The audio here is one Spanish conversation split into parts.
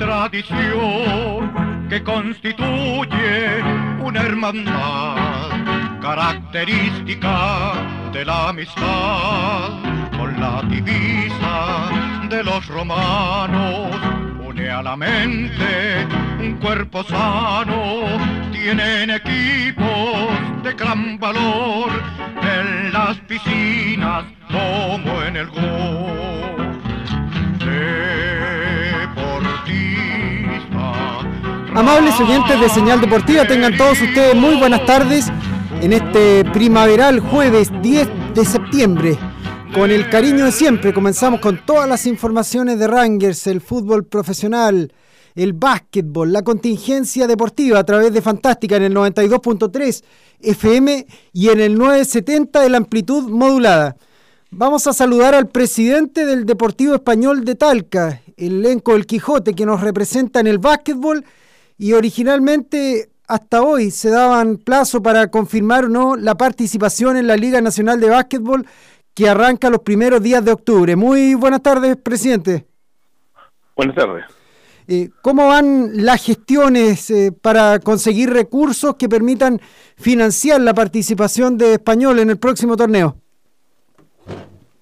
tradición que constituye una hermandad característica de la amistad con la divisa de los romanos. Une a la mente un cuerpo sano tienen equipos de gran valor en las piscinas como en el gol Amables oyentes de Señal Deportiva, tengan todos ustedes muy buenas tardes en este primaveral jueves 10 de septiembre. Con el cariño de siempre, comenzamos con todas las informaciones de Rangers, el fútbol profesional, el básquetbol, la contingencia deportiva a través de Fantástica en el 92.3 FM y en el 970 de la amplitud modulada. Vamos a saludar al presidente del Deportivo Español de Talca, el elenco del Quijote, que nos representa en el básquetbol y originalmente hasta hoy se daban plazo para confirmar o no la participación en la Liga Nacional de Básquetbol que arranca los primeros días de octubre. Muy buenas tardes, presidente. Buenas tardes. Eh, ¿Cómo van las gestiones eh, para conseguir recursos que permitan financiar la participación de Español en el próximo torneo?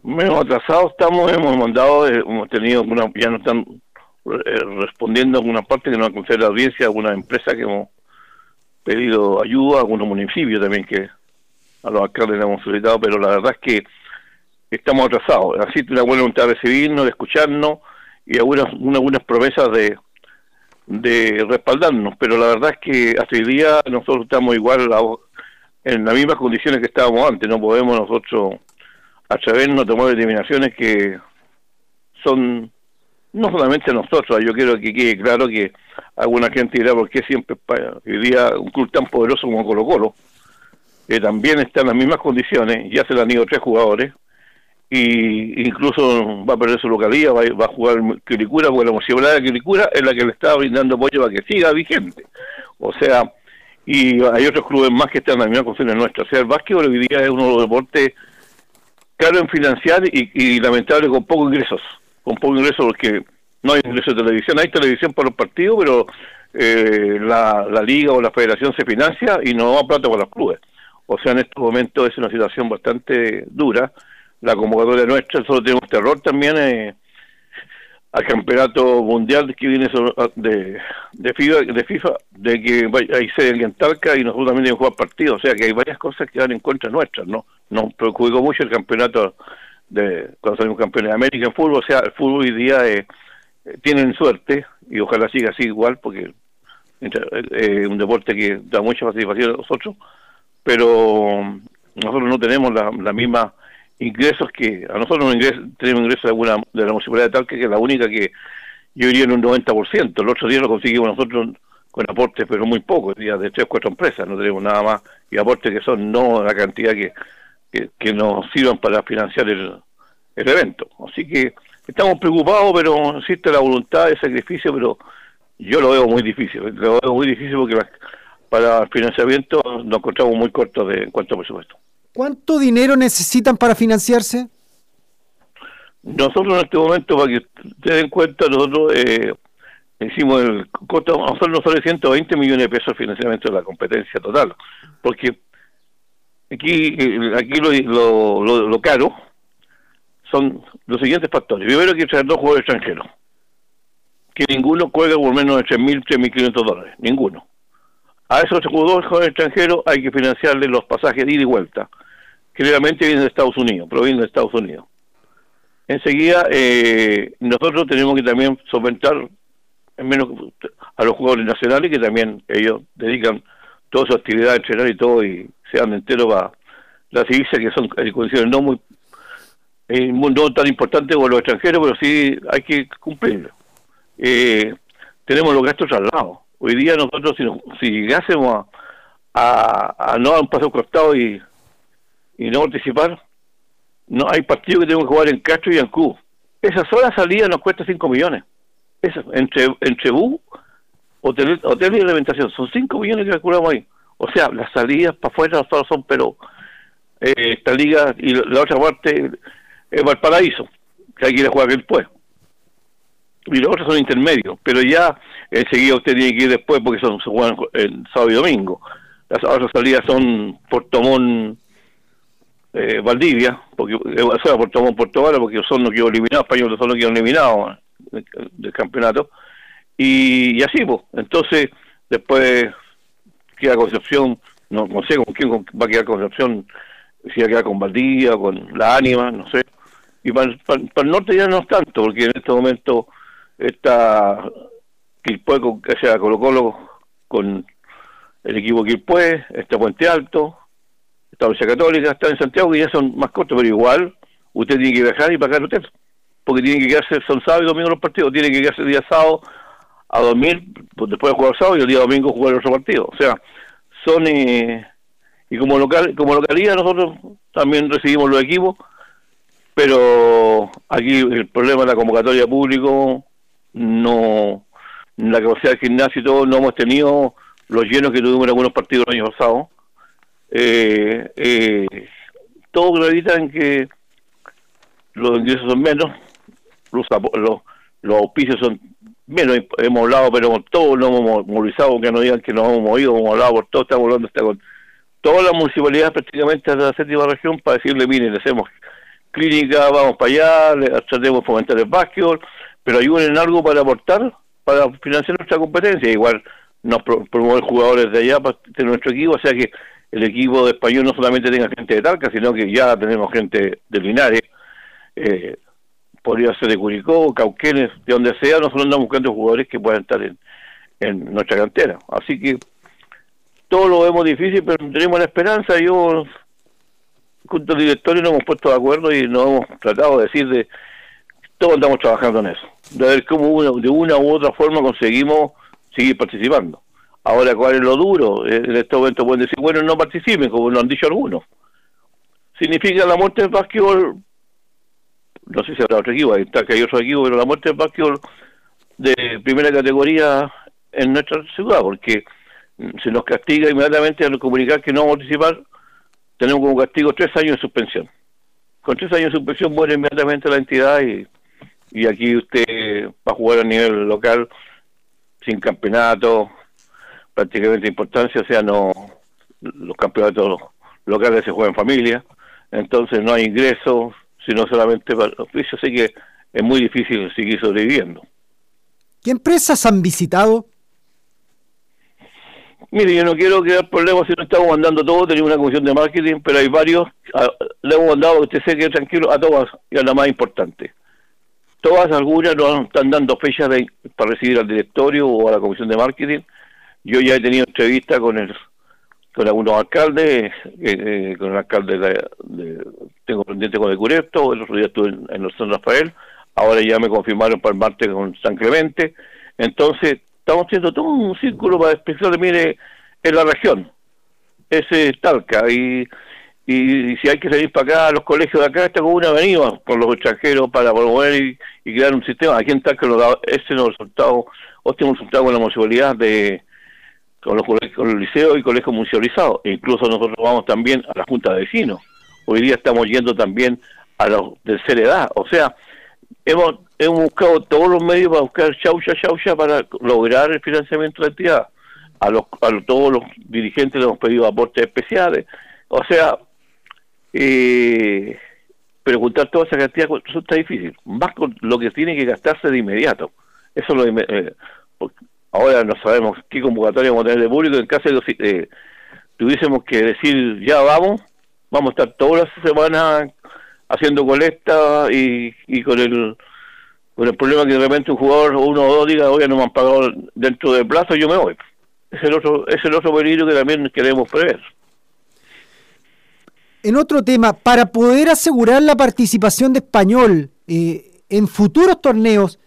Hemos atrasado, estamos, hemos mandado, eh, hemos tenido, una, ya no están respondiendo a alguna parte que nos ha la audiencia, algunas empresas que hemos pedido ayuda, algunos municipios también que a los alcaldes le hemos solicitado, pero la verdad es que estamos atrasados. Así una buena voluntad de recibirnos, de escucharnos y algunas, algunas promesas de, de respaldarnos, pero la verdad es que hasta hoy día nosotros estamos igual en las mismas condiciones que estábamos antes, no podemos nosotros atrevernos a tomar determinaciones que son no solamente nosotros, yo quiero que quede claro que alguna gente dirá por qué siempre hoy día un club tan poderoso como Colo Colo, que también está en las mismas condiciones, ya se le han ido tres jugadores, y incluso va a perder su localidad, va, a jugar Quilicura, porque la municipalidad de Quilicura es la que le está brindando apoyo para que siga vigente. O sea, y hay otros clubes más que están en las mismas condiciones nuestras. O sea, el básquetbol hoy día es uno de los deportes caro en financiar y, y lamentable con pocos ingresos con poco ingreso porque no hay ingreso de televisión, hay televisión para los partidos, pero eh, la, liga o la federación se financia y no da plata para los clubes. O sea, en este momento es una situación bastante dura. La convocatoria nuestra, solo tenemos terror también eh, al campeonato mundial que viene de, de, FIFA, de FIFA, de que hay sede en Talca y nosotros también tenemos que jugar partidos. O sea, que hay varias cosas que van en contra nuestras, ¿no? Nos preocupó mucho el campeonato de cuando salimos campeones de América en fútbol, o sea, el fútbol hoy día eh, tienen suerte y ojalá siga así igual porque es eh, un deporte que da mucha participación a nosotros, pero nosotros no tenemos la, la misma ingresos que a nosotros no tenemos ingresos de alguna de la municipalidad de Talca que es la única que yo diría en un 90%, el otro día lo conseguimos nosotros con aportes pero muy pocos, de tres cuatro empresas, no tenemos nada más y aportes que son no la cantidad que que, nos sirvan para financiar el, el evento. Así que estamos preocupados, pero existe la voluntad de sacrificio, pero yo lo veo muy difícil. Lo veo muy difícil porque para el financiamiento nos encontramos muy cortos de, en cuanto a presupuesto. ¿Cuánto dinero necesitan para financiarse? Nosotros en este momento, para que se den cuenta, nosotros eh, hicimos el costo, nosotros nos sale 120 millones de pesos de financiamiento de la competencia total, porque Aquí, aquí lo, lo, caro son los siguientes factores. Primero hay que traer dos jugadores extranjeros. que ninguno cuelga por menos de 3.000, 3.500 dólares, ninguno. A esos jugadores extranjeros hay que financiarle los pasajes de ida y vuelta, que realmente vienen de Estados Unidos, provienen de Estados Unidos. Enseguida, eh, nosotros tenemos que también solventar en menos a los jugadores nacionales, que también ellos dedican toda su actividad entrenar y todo, y se dan para las divisas que son condiciones no muy eh, no tan importantes como los extranjeros, pero sí hay que cumplirlo. Eh, tenemos los gastos traslados. Hoy día nosotros, si, si llegásemos a, a, no dar un paso costado y, y no participar, no hay partidos que tenemos que jugar en Castro y en Cuba. Esa sola salida nos cuesta 5 millones. Eso, entre, entre hotel, hotel y alimentación, son 5 millones que calculamos ahí. O sea, las salidas para afuera solo son, pero eh, esta liga y la otra parte es Valparaíso, que hay que ir a jugar después. Y los otros son intermedios, pero ya enseguida usted tiene que ir después porque son, se juegan el sábado y domingo. Las otras salidas son Portomón, eh, Valdivia, porque eh, o sea, Portomón, Puerto Vara, porque son los que eliminados, españoles son los que han eliminado del, campeonato. Y, así, pues. Entonces, después queda Concepción, no, no sé con quién va a quedar Concepción, si va a quedar con Valdivia, con la Ánima, no sé. Y para, el norte ya no es tanto, porque en este momento está Quilpue, con, o sea, Colo Colo con el equipo Quilpue, está Puente Alto, está Universidad Católica, está en Santiago, que ya son más cortos, pero igual usted tiene que viajar y pagar el hotel, porque tiene que quedarse, son sábado y domingo los partidos, tiene que quedarse el día sábado a dormir, pues después de jugar sábado y el día domingo jugar el otro partido. O sea, son... Eh, y como local como localidad nosotros también recibimos los equipos pero aquí el problema de la convocatoria público no la capacidad del gimnasio y todo no hemos tenido los llenos que tuvimos en algunos partidos el año pasado eh, eh, todo gravita en que los ingresos son menos los, los, los auspicios son menos hemos hablado pero todos nos hemos movilizado que no digan que nos hemos movido hemos hablado por todo estamos hablando hasta con todas las municipalidades prácticamente de la séptima región para decirle, miren, le hacemos clínica, vamos para allá, le tratemos de fomentar el básquetbol, pero ayuden en algo para aportar, para financiar nuestra competencia. Igual nos promover jugadores de allá de nuestro equipo, o sea que el equipo de español no solamente tenga gente de Talca, sino que ya tenemos gente de Linares, eh, podría ser de Curicó, Cauquenes, de donde sea, nosotros andamos buscando jugadores que puedan estar en, nuestra cantera. Así que todo lo vemos difícil, pero tenemos la esperanza. Yo, junto al directorio, nos hemos puesto de acuerdo y nos hemos tratado de decir de todos estamos trabajando en eso, de ver cómo de una u otra forma conseguimos seguir participando. Ahora, ¿cuál es lo duro? En este momento pueden decir, bueno, no participen, como lo han dicho algunos. Significa la muerte del básquetbol, no sé si habrá otro equipo, está que hay otro equipo, pero la muerte del básquetbol de primera categoría en nuestra ciudad, porque se nos castiga inmediatamente al comunicar que no vamos a participar, tenemos como castigo tres años de suspensión. Con tres años de suspensión muere inmediatamente la entidad y, y aquí usted va a jugar a nivel local sin campeonato, prácticamente importancia, o sea, no los campeonatos locales se juegan en familia, entonces no hay ingresos, sino solamente para los oficios, así que es muy difícil seguir sobreviviendo. ¿Qué empresas han visitado? Mire, yo no quiero crear problemas si no estamos mandando todo, tenemos una comisión de marketing, pero hay varios, le hemos mandado, usted se quede tranquilo, a todas, y a la más importante. Todas, algunas nos están dando fechas para recibir al directorio o a la comisión de marketing. Yo ya he tenido entrevista con el con algunos alcaldes, eh, eh, con el alcalde de, tengo pendiente con el Cureto, el otro día estuve en, en San Rafael, ahora ya me confirmaron para el martes con San Clemente. Entonces, estamos haciendo todo un círculo para expresar, mire, en la región, ese Talca, y, y, si hay que salir para acá, los colegios de acá, está como una avenida con los extranjeros para promover y, crear un sistema. Aquí en Talca ese no resultado, o tenemos resultado con la municipalidad de con los, con los liceos y colegios municipalizados. E incluso nosotros vamos también a la Junta de Vecinos. Hoy día estamos yendo también a los de ser edad. O sea, hemos hemos buscado todos los medios para buscar chaucha, chaucha para lograr el financiamiento de la entidad. A, los, a todos los dirigentes le hemos pedido aportes especiales. O sea, eh, pero juntar toda esa cantidad está difícil. Más con lo que tiene que gastarse de inmediato. Eso lo eh, ahora no sabemos qué convocatoria vamos a tener de público. En caso de que tuviésemos que decir ya vamos, vamos a estar todas las semanas haciendo colecta y, con el con el problema que de repente un jugador o uno o dos diga, oye, no me han pagado dentro del plazo, yo me voy. Es el otro, es el otro peligro que también queremos prever. En otro tema, para poder asegurar la participación de español eh, en futuros torneos,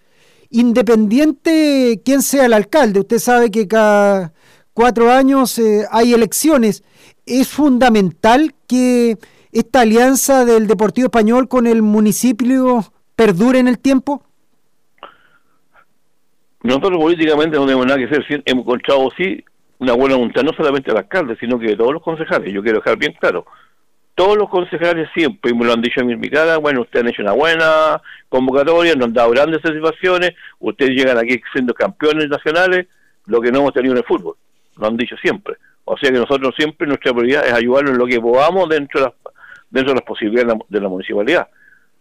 independiente quién sea el alcalde, usted sabe que cada cuatro años eh, hay elecciones, es fundamental que esta alianza del Deportivo Español con el municipio perdure en el tiempo. Nosotros políticamente no tenemos nada que hacer. Hemos encontrado, sí, una buena voluntad, no solamente del alcalde, sino que de todos los concejales. Yo quiero dejar bien claro. Todos los concejales siempre, y me lo han dicho en mi cara, bueno, ustedes han hecho una buena convocatoria, nos han dado grandes satisfacciones, ustedes llegan aquí siendo campeones nacionales, lo que no hemos tenido en el fútbol. Lo han dicho siempre. O sea que nosotros siempre nuestra prioridad es ayudarlos en lo que podamos dentro de las, dentro de las posibilidades de la, municipalidad.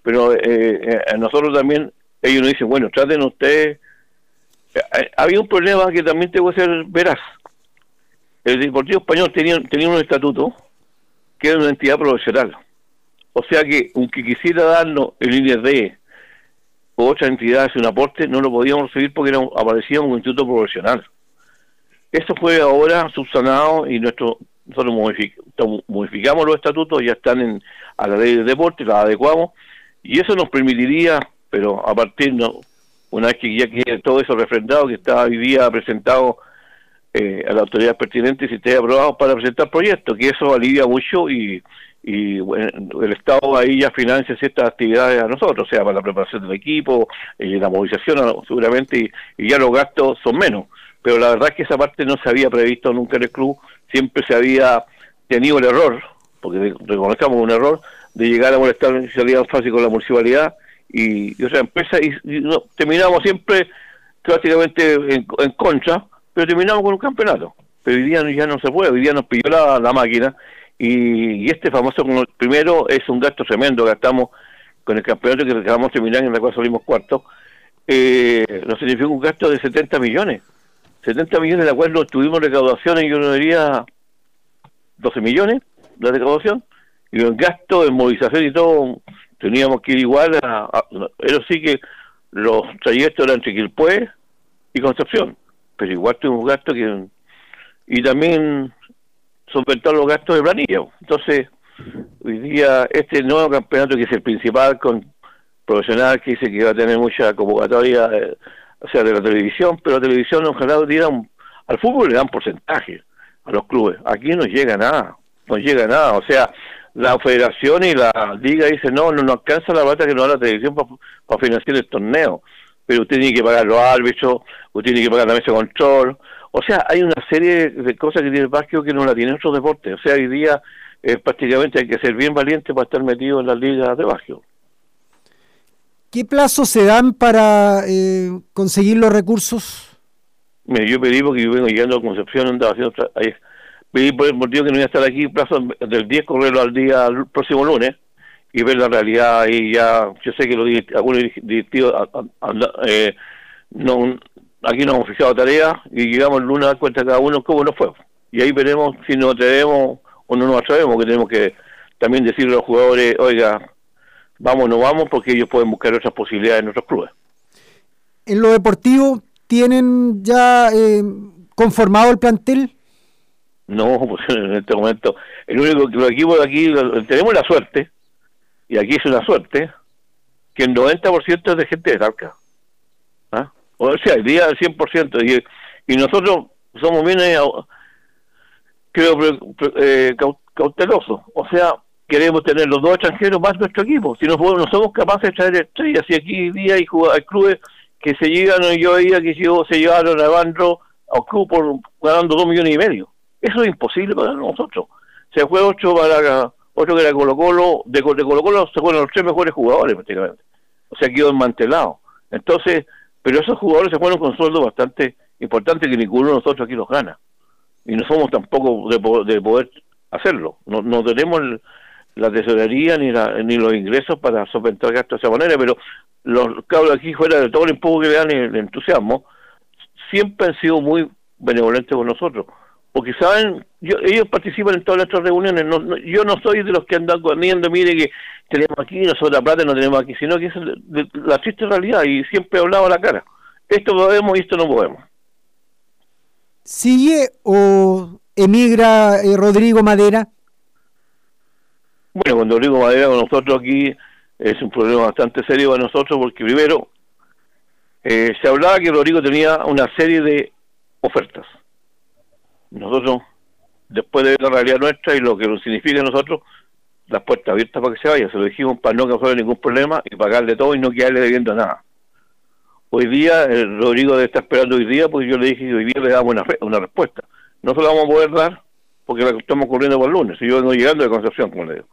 Pero eh, eh, nosotros también, ellos nos dicen, bueno, traten ustedes eh, había un problema que también tengo que ser veraz. El Deportivo Español tenía, tenía un estatuto que era una entidad profesional. O sea que, aunque quisiera darnos el IND o otra entidad un aporte, no lo podíamos recibir porque era, aparecía un instituto profesional. Eso fue ahora subsanado y nuestro nosotros modificamos los estatutos, ya están en, a la ley de deporte, la adecuamos, y eso nos permitiría, pero a partir, no, una vez que ya quede todo eso refrendado, que está hoy día presentado eh, a la autoridad pertinente si esté aprobado para presentar proyectos, que eso alivia mucho y, y el Estado ahí ya financia ciertas actividades a nosotros, o sea, para la preparación del equipo, y la movilización seguramente, y, ya los gastos son menos. Pero la verdad es que esa parte no se había previsto nunca en el club, siempre se había tenido el error, porque reconozcamos un error, de llegar a molestar en salida fácil con la municipalidad y, otra empresa y, terminamos siempre prácticamente en, contra, pero terminamos con un campeonato. Pero hoy día ya no se puede, hoy día nos pidió la, máquina y, este famoso primero es un gasto tremendo, gastamos con el campeonato que acabamos de terminar en la cual salimos cuarto, eh, nos significa un gasto de 70 millones. 70 millones de la cual no tuvimos recaudación y yo no diría 12 millones de recaudación y el gasto de movilización y todo teníamos que ir igual a, eso sí que los trayectos eran entre Quilpué y Concepción, pero igual tuvimos gastos que y también solventar los gastos de planilla. Entonces, hoy día este nuevo campeonato que es el principal con profesional que dice que va a tener mucha convocatoria, eh, o sea, de la televisión, pero la televisión ojalá dirán, al fútbol le dan porcentaje a los clubes. Aquí no llega nada, no llega nada. O sea, la federación y la liga dicen, no, no nos alcanza la plata que nos da la televisión para financiar el torneo. Pero usted tiene que pagar los árbitros, usted tiene que pagar la mesa de control. O sea, hay una serie de cosas que tiene el básquet que no la tienen otros deportes. O sea, hoy día eh, prácticamente hay que ser bien valiente para estar metido en las ligas de básquet. ¿Qué plazos se dan para eh, conseguir los recursos? Mira, yo pedí porque yo vengo llegando a Concepción, andaba haciendo pedí por el motivo que no iba a estar aquí, plazo del 10, correrlo al día, al próximo lunes, y ver la realidad y ya, yo sé que los algunos directivos eh, no, aquí no hemos fijado tarea y llegamos el lunes a dar cuenta cada uno cómo nos fue. Y ahí veremos si nos atrevemos o no nos atrevemos, que tenemos que también decirle a los jugadores, oiga, vamos o no vamos, porque ellos pueden buscar otras posibilidades en otros clubes. En lo deportivo, ¿tienen ya eh, conformado el plantel? No, pues en este momento, el único que los equipos de aquí tenemos la suerte, y aquí es una suerte, que el 90% es de gente de Talca. ¿Ah? O sea, el día del 100%, y, y nosotros somos bien, eh, creo, eh, cautelosos. O sea, queremos tener los dos extranjeros más nuestro equipo. Si no, no somos capaces de traer estrellas, y aquí día hay, hay clubes que se llegan, yo veía que se llevaron a Bandro a club por ganando dos millones y medio. Eso es imposible para nosotros. Se fue ocho para otro que era Colo Colo, de, Colo Colo se fueron los tres mejores jugadores prácticamente. O sea, quedó desmantelado. Entonces, pero esos jugadores se fueron con sueldos bastante importantes que ninguno de nosotros aquí los gana. Y no somos tampoco de, de poder hacerlo. No, no tenemos la tesorería ni, ni los ingresos para solventar gastos de esa manera, pero los cabros aquí, fuera de todo el empujo que le dan el, entusiasmo, siempre han sido muy benevolentes con nosotros. Porque saben, ellos participan en todas nuestras reuniones. yo no soy de los que andan corriendo, mire que tenemos aquí, nosotros la plata no tenemos aquí, sino que es la triste realidad y siempre he hablado a la cara. Esto podemos y esto no podemos. ¿Sigue o emigra eh, Rodrigo Madera? Bueno, cuando Rodrigo Madera con nosotros aquí es un problema bastante serio para nosotros porque primero eh, se hablaba que Rodrigo tenía una serie de ofertas. Nosotros, después de ver la realidad nuestra y lo que nos significa a nosotros, las puertas abiertas para que se vaya, se lo dijimos para no causar ningún problema y pagarle todo y no quedarle debiendo nada. Hoy día, el Rodrigo está esperando hoy día, porque yo le dije que hoy día le damos una, una respuesta. No se la vamos a poder dar porque la estamos corriendo por el lunes, y yo vengo llegando de Concepción, como le digo.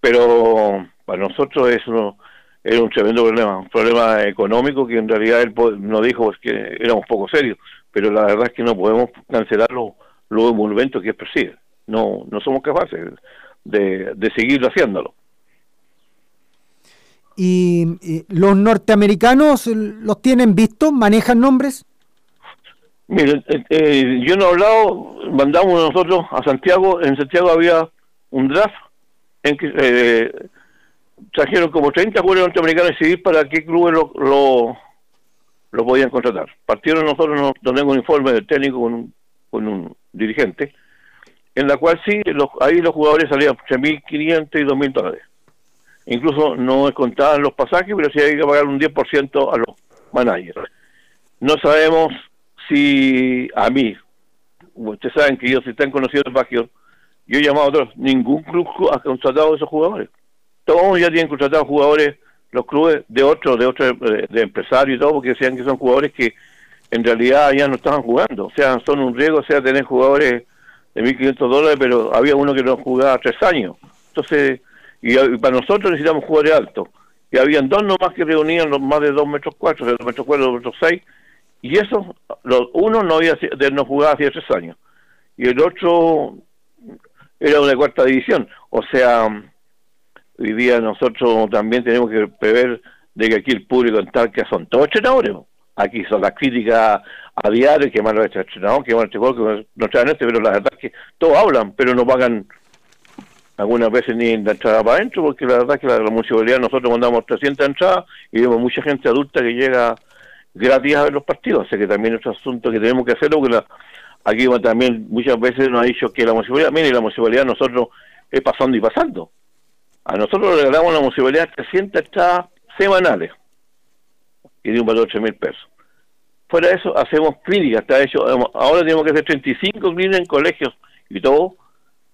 Pero para nosotros es, es un tremendo problema, un problema económico que en realidad él nos dijo pues, que éramos poco serios, pero la verdad es que no podemos cancelar los lo envolventes que persigue. No, no somos capaces de, de seguir haciéndolo. ¿Y, los norteamericanos los tienen vistos? ¿Manejan nombres? Miren, eh, eh, yo no he hablado, mandamos nosotros a Santiago, en Santiago había un draft en que eh, trajeron como 30 jugadores norteamericanos decidir para qué clubes lo, podían contratar. Partieron nosotros, nos tenemos un informe del técnico con un, con un dirigente, en la cual sí, los, ahí los jugadores salían 3.500 y 2.000 dólares. Incluso no contaban los pasajes, pero sí hay que pagar un 10% a los managers. No sabemos si a mí, ustedes saben que ellos si están conocidos el Baggio, yo he llamado a otros, ningún club ha contratado a esos jugadores. Todos ya tienen contratados jugadores, los clubes de otros, de otros de, empresarios y todo, porque decían que son jugadores que en realidad ya no estaban jugando. O sea, son un riesgo, o sea, tener jugadores de 1.500 dólares, pero había uno que no jugaba tres años. Entonces, y, para nosotros necesitamos jugadores altos. Y habían dos nomás que reunían los más de dos metros cuatro, de dos metros cuatro, dos metros seis, y eso, los, uno no había no jugaba hace tres años, y el otro era una cuarta división. O sea, hoy día nosotros también tenemos que prever de que aquí el público en tal que son todos entrenadores. Aquí son las críticas a diario, que malo este entrenador, que malo este juego, que no traen este, pero la verdad es que todos hablan, pero no pagan algunas veces ni la entrada para adentro, porque la verdad es que la, municipalidad nosotros mandamos 300 entradas y vemos mucha gente adulta que llega gratis a ver los partidos, así que también es otro asunto que tenemos que hacerlo, porque aquí también muchas veces nos ha dicho que la municipalidad, mire, la municipalidad nosotros es pasando y pasando. A nosotros le regalamos la municipalidad 300 entradas semanales y de un valor de 8 mil pesos. Fuera de eso, hacemos clínicas, está hecho, ahora tenemos que hacer 35 clínicas en colegios y todo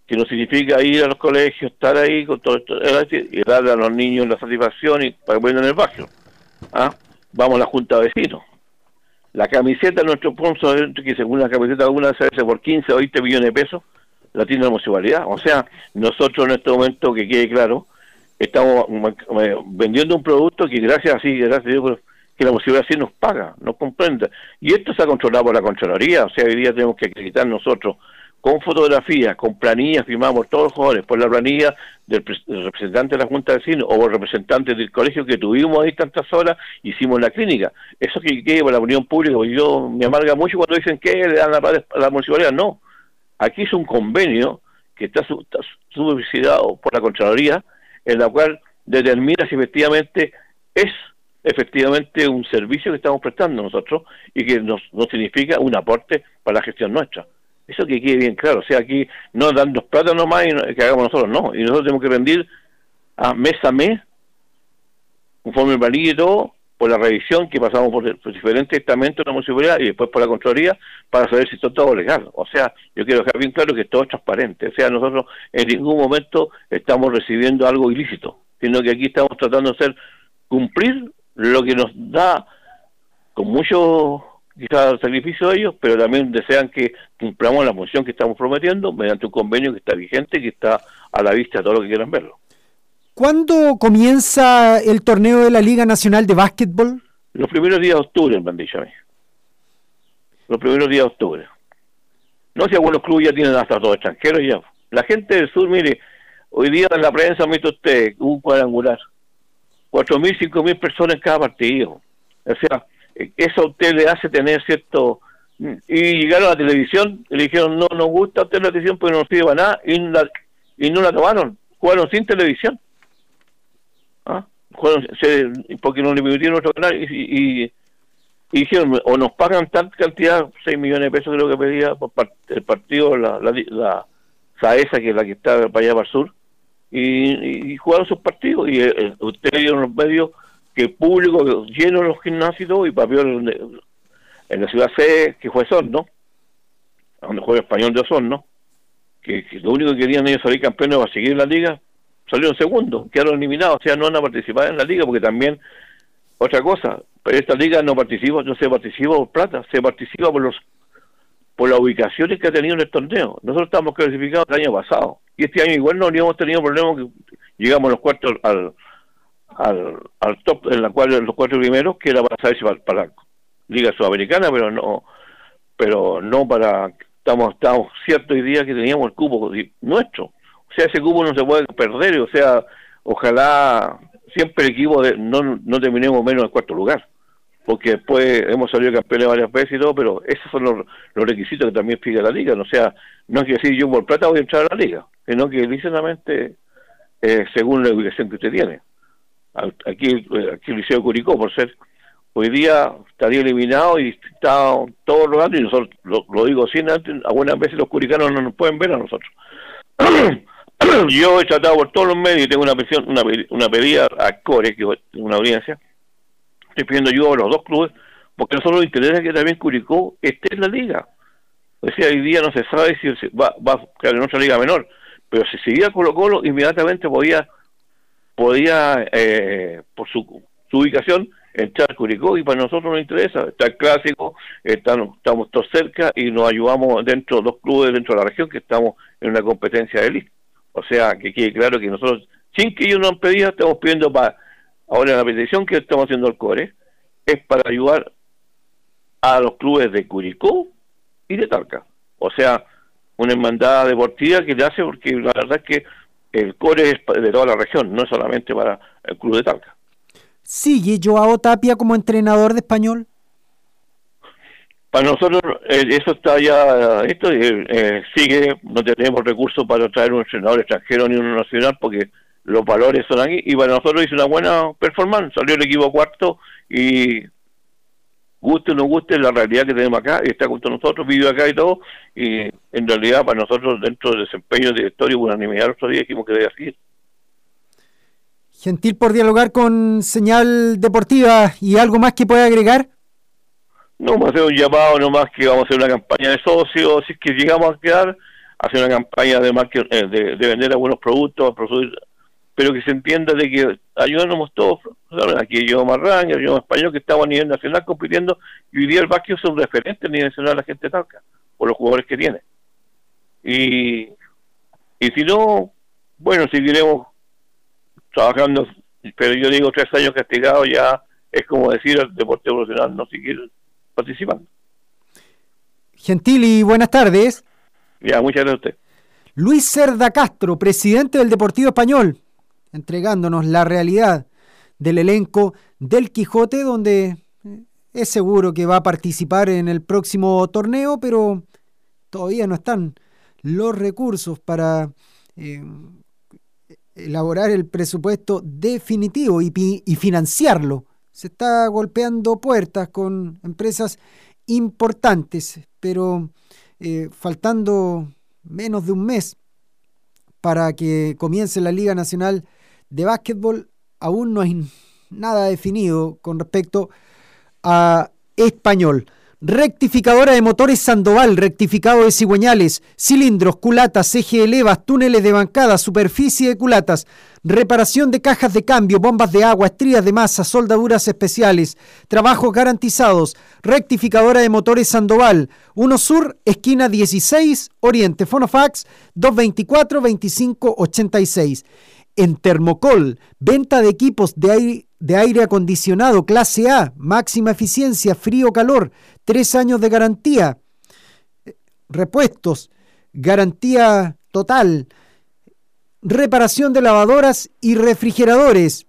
que no significa ir a los colegios, estar ahí con todo esto, y darle a los niños la satisfacción y para que en el barrio. ¿Ah? Vamos a la Junta de Vecinos. La camiseta de nuestro sponsor, que según la camiseta alguna se hace por 15 o 20 millones de pesos, la tiene la municipalidad. O sea, nosotros en este momento, que quede claro, estamos eh, vendiendo un producto que gracias a sí, gracias a Dios, que la municipalidad sí nos paga, nos comprende. Y esto ha controlado por la Contraloría, o sea, hoy día tenemos que acreditar nosotros con fotografías, con planillas firmadas por todos los jóvenes, por la planilla del, representante de la Junta de Vecinos o por representantes del colegio que tuvimos ahí tantas horas, hicimos la clínica. Eso que quede por la opinión pública, yo me amarga mucho cuando dicen que le dan la, a la municipalidad. No, aquí es un convenio que está, subsidiado por la Contraloría, en la cual determina si efectivamente es efectivamente un servicio que estamos prestando nosotros y que nos, nos significa un aporte para la gestión nuestra. Eso que quede bien claro. O sea, aquí no darnos plata nomás y que hagamos nosotros, no. Y nosotros tenemos que rendir a mes a mes, conforme el y todo, por la revisión que pasamos por, diferentes estamentos de la municipalidad y después por la Contraloría para saber si está todo legal. O sea, yo quiero dejar bien claro que todo es transparente. O sea, nosotros en ningún momento estamos recibiendo algo ilícito, sino que aquí estamos tratando de hacer cumplir lo que nos da con mucho quizás sacrificio de ellos, pero también desean que cumplamos la función que estamos prometiendo mediante un convenio que está vigente, que está a la vista de todos los que quieran verlo. ¿Cuándo comienza el torneo de la Liga Nacional de Básquetbol? Los primeros días de octubre, me han dicho a mí. Los primeros días de octubre. No sé si algunos clubes ya tienen hasta todos extranjeros ya. La gente del sur, mire, Hoy día en la prensa, visto usted, un cuadrangular. Cuatro mil, cinco mil personas en cada partido. O sea, eso a usted le hace tener cierto... Y llegaron a la televisión y le dijeron, no nos gusta a usted la televisión porque no sirve para nada y, y no la tomaron. Jugaron sin televisión. ¿Ah? Jugaron, porque no le permitieron otro canal y, y, dijeron, o nos pagan tanta cantidad, 6 millones de pesos creo que pedía por el partido, la, la, la Saesa, que es la que está para allá para el sur, y, jugaron sus partidos. Y eh, ustedes vieron los medios que público lleno los gimnasios y papió en, la ciudad C, que fue ¿no? donde juega español de ¿no? que, lo único que querían ellos salir campeones para seguir la liga, salieron segundo, quedaron eliminados, o sea, no van a participar en la liga porque también, otra cosa, pero esta liga no participa, no se participa por plata, se participa por los por las ubicaciones que ha tenido en el torneo. Nosotros estamos clasificados el año pasado y este año igual no habíamos tenido problemas que llegamos a los cuartos al, al, top en la cual los cuatro primeros que era para saber si para, para liga sudamericana pero no pero no para estamos estamos cierto hoy día que teníamos el cupo nuestro o sea ese cupo no se puede perder o sea ojalá siempre el equipo de, no no terminemos menos en cuarto lugar porque después hemos salido campeones varias veces y todo, pero esos son los, requisitos que también pide la liga. No sea, no es que decir yo por plata voy a entrar a la liga, sino que ligeramente eh, según la ubicación que usted tiene. Aquí, aquí Liceo Curicó, por ser, hoy día estaría eliminado y está todos los años, y nosotros lo, digo sin antes, algunas veces los curicanos no nos pueden ver a nosotros. yo he tratado por todos los medios y tengo una, presión, una, una pedida a Core, que es una audiencia, estoy pidiendo ayuda a los dos clubes, porque a nosotros nos interesa que también Curicó esté en la liga. O sea, hoy día no se sabe si va, va a quedar en otra liga menor, pero si seguía Colo Colo, inmediatamente podía, podía eh, por su, su ubicación, entrar Curicó y para nosotros nos interesa, está el clásico, estamos, estamos todos cerca y nos ayudamos dentro de dos clubes dentro de la región que estamos en una competencia de élite. O sea, que quede claro que nosotros, sin que ellos nos han pedido, estamos pidiendo para Ahora la petición que estamos haciendo al CORE es para ayudar a los clubes de Curicó y de Talca. O sea, una hermandad deportiva que le hace porque la verdad es que el core es de toda la región, no solamente para el club de Talca. ¿Sigue Joao Tapia como entrenador de español? Para nosotros eh, eso está ya, esto eh, eh, sigue, no tenemos recursos para traer un entrenador extranjero ni uno nacional porque los valores son aquí y para nosotros hizo una buena performance, salió el equipo cuarto y guste o no guste la realidad que tenemos acá, está junto a nosotros, vive acá y todo, y en realidad para nosotros dentro del desempeño de historia hubo unanimidad el otro día, dijimos que debe así. Gentil por dialogar con Señal Deportiva y algo más que pueda agregar. No, vamos a hacer un llamado nomás que vamos a hacer una campaña de socios, si es que llegamos a quedar, hacer una campaña de, eh, de, de vender algunos productos, a producir pero que se entienda de que ayudamos todos, aquí yo Marranga, yo español que estamos a nivel nacional compitiendo y hoy día el básquet es un referente a nivel nacional la gente talca, por los jugadores que tiene. Y, y si no, bueno, seguiremos trabajando, pero yo digo tres años castigados ya es como decir al deporte profesional no seguir participando. Gentil y buenas tardes. Ya, muchas gracias a usted. Luis Cerda Castro, presidente del Deportivo Español entregándonos la realidad del elenco del Quijote, donde eh, es seguro que va a participar en el próximo torneo, pero todavía no están los recursos para eh, elaborar el presupuesto definitivo y, financiarlo. Se está golpeando puertas con empresas importantes, pero eh, faltando menos de un mes para que comience la Liga Nacional de básquetbol aún no hay nada definido con respecto a español. Rectificadora de motores Sandoval, rectificado de cigüeñales, cilindros, culatas, eje de levas, túneles de bancada, superficie de culatas, reparación de cajas de cambio, bombas de agua, estrías de masa, soldaduras especiales, trabajos garantizados. Rectificadora de motores Sandoval, 1 Sur, esquina 16, Oriente, Fonofax 224 2586 en Termocol, venta de equipos de aire, acondicionado clase A, máxima eficiencia, frío-calor, tres años de garantía, repuestos, garantía total, reparación de lavadoras y refrigeradores.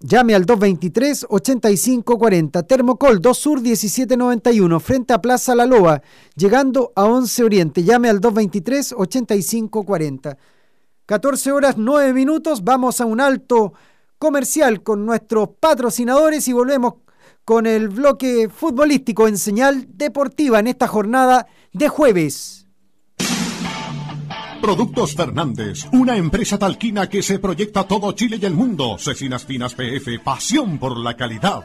Llame al 223-8540. Termocol 2 Sur 1791, frente a Plaza La Loa, llegando a 11 Oriente. Llame al 223-8540. 14 horas 9 minutos. Vamos a un alto comercial con nuestros patrocinadores y volvemos con el bloque futbolístico en señal deportiva en esta jornada de jueves. Productos Fernández, una empresa talquina que se proyecta todo Chile y el mundo. Cecinas Finas PF, pasión por la calidad.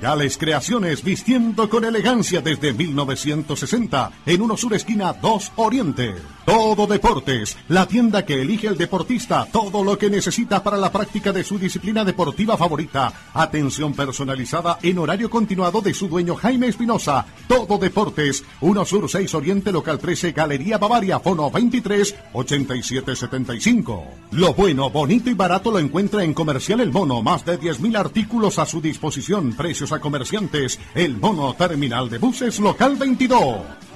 Gales Creaciones vistiendo con elegancia desde 1960 en uno sur esquina 2 Oriente. Todo Deportes, la tienda que elige el deportista, todo lo que necesita para la práctica de su disciplina deportiva favorita. Atención personalizada en horario continuado de su dueño Jaime Espinosa. Todo Deportes, 1 Sur 6 Oriente Local 13 Galería Bavaria, Fono 23 8775. Lo bueno, bonito y barato lo encuentra en Comercial El Mono, más de 10.000 artículos a su disposición, precios a comerciantes. El Mono Terminal de Buses Local 22.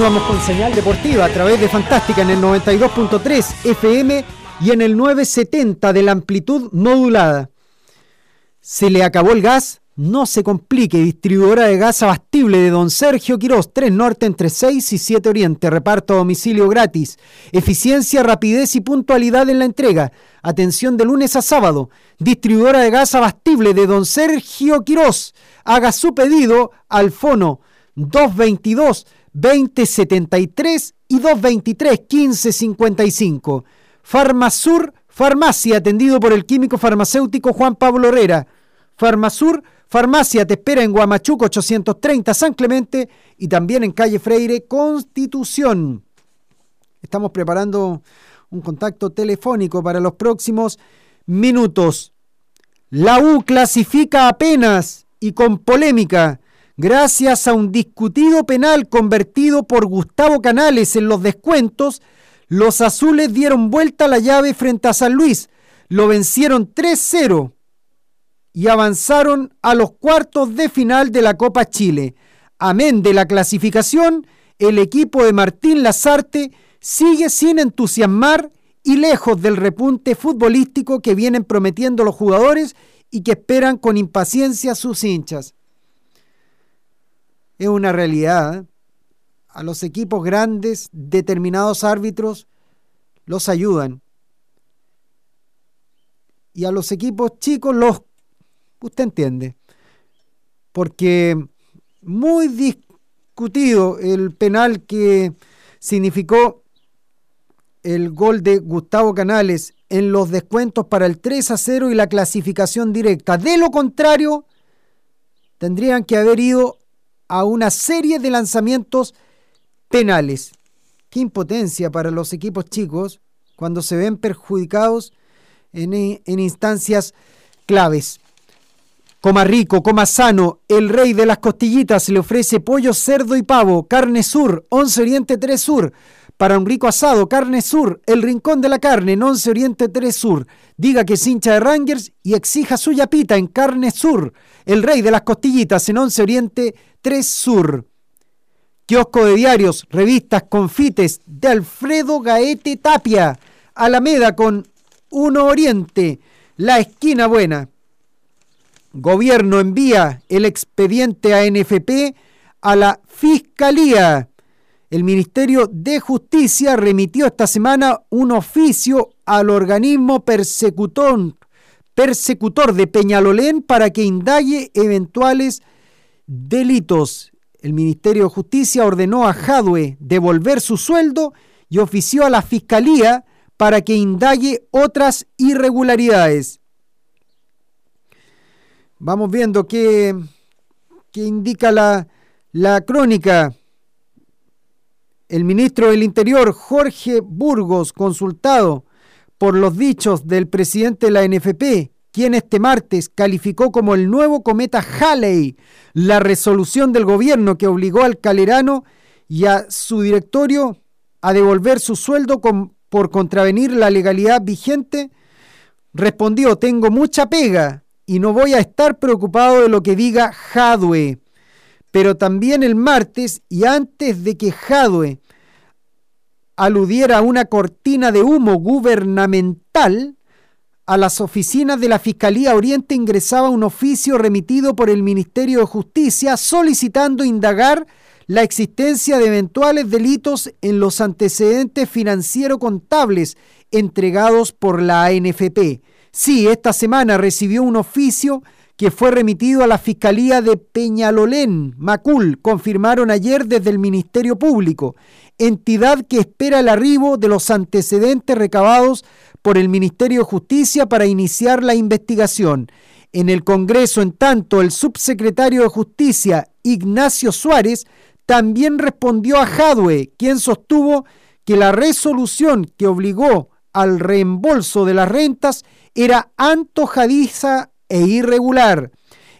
Continuamos con señal deportiva a través de Fantástica en el 92.3 FM y en el 970 de la amplitud modulada. ¿Se le acabó el gas? no se complique, distribuidora de gas abastible de Don Sergio Quirós, 3 Norte entre 6 y 7 Oriente, reparto a domicilio gratis, eficiencia, rapidez y puntualidad en la entrega, atención de lunes a sábado, distribuidora de gas abastible de Don Sergio Quirós, haga su pedido al fono 222 2073 y 223 1555. Farmasur, farmacia atendido por el químico farmacéutico Juan Pablo Herrera. Farmasur, Farmacia te espera en Guamachuco 830 San Clemente y también en calle Freire Constitución. Estamos preparando un contacto telefónico para los próximos minutos. La U clasifica apenas y con polémica gracias a un discutido penal convertido por Gustavo Canales en los descuentos. Los azules dieron vuelta la llave frente a San Luis. Lo vencieron 3-0 y avanzaron a los cuartos de final de la Copa Chile. Amén de la clasificación, el equipo de Martín Lazarte sigue sin entusiasmar y lejos del repunte futbolístico que vienen prometiendo los jugadores y que esperan con impaciencia sus hinchas. Es una realidad. ¿eh? A los equipos grandes, determinados árbitros los ayudan. Y a los equipos chicos los Usted entiende. Porque muy discutido el penal que significó el gol de Gustavo Canales en los descuentos para el 3 a 0 y la clasificación directa. De lo contrario, tendrían que haber ido a una serie de lanzamientos penales. Qué impotencia para los equipos chicos cuando se ven perjudicados en, en instancias claves. Coma rico, coma sano, el rey de las costillitas le ofrece pollo, cerdo y pavo, carne sur, 11 Oriente 3 Sur. Para un rico asado, carne sur, el rincón de la carne en 11 Oriente 3 Sur. Diga que es hincha de Rangers y exija su yapita en carne sur, el rey de las costillitas en 11 Oriente 3 Sur. Kiosco de diarios, revistas, confites de Alfredo Gaete Tapia. Alameda con 1 Oriente, la esquina buena. Gobierno envía el expediente a NFP a la Fiscalía. El Ministerio de Justicia remitió esta semana un oficio al organismo persecutor, de Peñalolén para que indague eventuales delitos. El Ministerio de Justicia ordenó a Jadwe devolver su sueldo y ofició a la Fiscalía para que indague otras irregularidades. Vamos viendo qué, indica la, la crónica. El ministro del Interior, Jorge Burgos, consultado por los dichos del presidente de la NFP, quien este martes calificó como el nuevo cometa Halley la resolución del gobierno que obligó al Calerano y a su directorio a devolver su sueldo por contravenir la legalidad vigente, respondió, tengo mucha pega y no voy a estar preocupado de lo que diga Jadwe. Pero también el martes y antes de que Jadwe aludiera a una cortina de humo gubernamental, a las oficinas de la Fiscalía Oriente ingresaba un oficio remitido por el Ministerio de Justicia solicitando indagar la existencia de eventuales delitos en los antecedentes financiero contables entregados por la ANFP. Sí, esta semana recibió un oficio que fue remitido a la Fiscalía de Peñalolén, Macul, confirmaron ayer desde el Ministerio Público, entidad que espera el arribo de los antecedentes recabados por el Ministerio de Justicia para iniciar la investigación. En el Congreso, en tanto, el subsecretario de Justicia, Ignacio Suárez, también respondió a Jadwe, quien sostuvo que la resolución que obligó al reembolso de las rentas era antojadiza e irregular.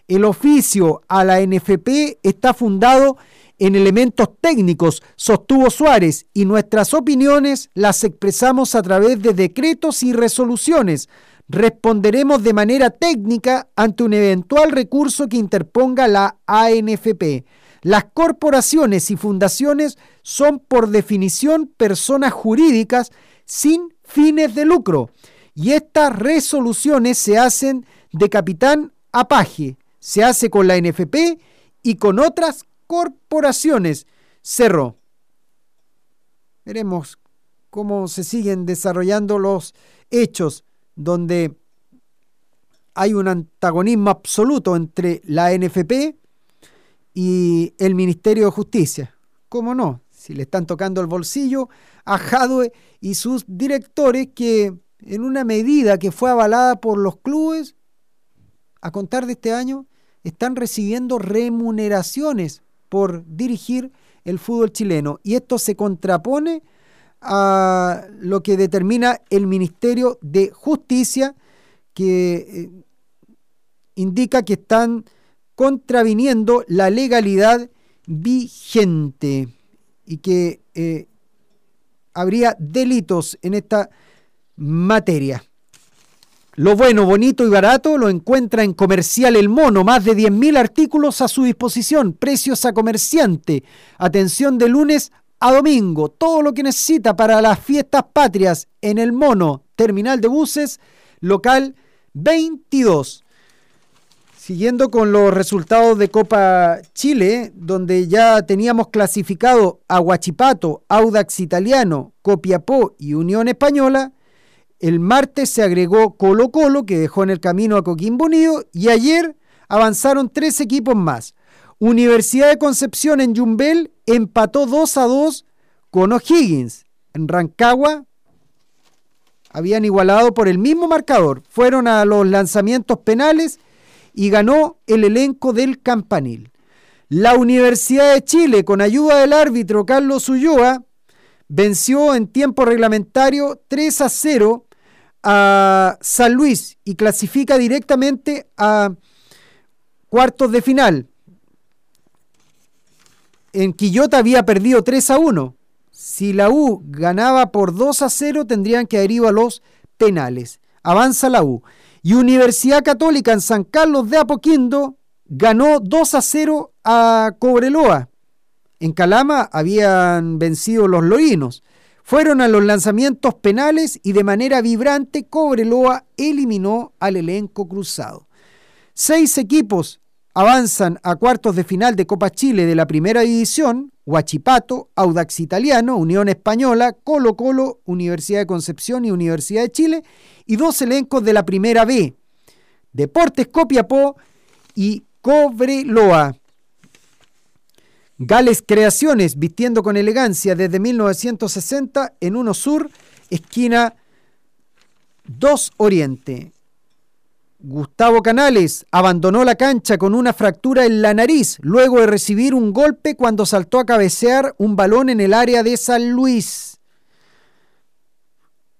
El oficio a la NFP está fundado en elementos técnicos, sostuvo Suárez, y nuestras opiniones las expresamos a través de decretos y resoluciones. Responderemos de manera técnica ante un eventual recurso que interponga la ANFP. Las corporaciones y fundaciones son por definición personas jurídicas sin fines de lucro y estas resoluciones se hacen de capitán a paje, se hace con la NFP y con otras corporaciones. Cerro. Veremos cómo se siguen desarrollando los hechos donde hay un antagonismo absoluto entre la NFP y el Ministerio de Justicia. ¿Cómo no? Si le están tocando el bolsillo a Jadwe y sus directores que en una medida que fue avalada por los clubes, a contar de este año, están recibiendo remuneraciones por dirigir el fútbol chileno. Y esto se contrapone a lo que determina el Ministerio de Justicia, que eh, indica que están contraviniendo la legalidad vigente y que eh, habría delitos en esta materia. Lo bueno, bonito y barato lo encuentra en Comercial El Mono, más de 10.000 artículos a su disposición, precios a comerciante, atención de lunes a domingo, todo lo que necesita para las fiestas patrias en El Mono, terminal de buses, local 22. Siguiendo con los resultados de Copa Chile, donde ya teníamos clasificado a Audax Italiano, Copiapó y Unión Española, el martes se agregó Colo Colo, que dejó en el camino a Coquimbo Unido, y ayer avanzaron tres equipos más. Universidad de Concepción en Yumbel empató 2 a 2 con O'Higgins. En Rancagua habían igualado por el mismo marcador. Fueron a los lanzamientos penales y ganó el elenco del Campanil. La Universidad de Chile, con ayuda del árbitro Carlos Ulloa, venció en tiempo reglamentario 3 a 0 a San Luis y clasifica directamente a cuartos de final. En Quillota había perdido 3 a 1. Si la U ganaba por 2 a 0, tendrían que haber a los penales. Avanza la U. Y Universidad Católica en San Carlos de Apoquindo ganó 2 a 0 a Cobreloa. En Calama habían vencido los loinos. Fueron a los lanzamientos penales y de manera vibrante Cobreloa eliminó al elenco cruzado. Seis equipos avanzan a cuartos de final de Copa Chile de la primera división, Huachipato, Audax Italiano, Unión Española, Colo Colo, Universidad de Concepción y Universidad de Chile, y dos elencos de la primera B, Deportes Copiapó y Cobreloa. Gales Creaciones, vistiendo con elegancia desde 1960 en Uno Sur, esquina 2 Oriente. Gustavo Canales abandonó la cancha con una fractura en la nariz luego de recibir un golpe cuando saltó a cabecear un balón en el área de San Luis.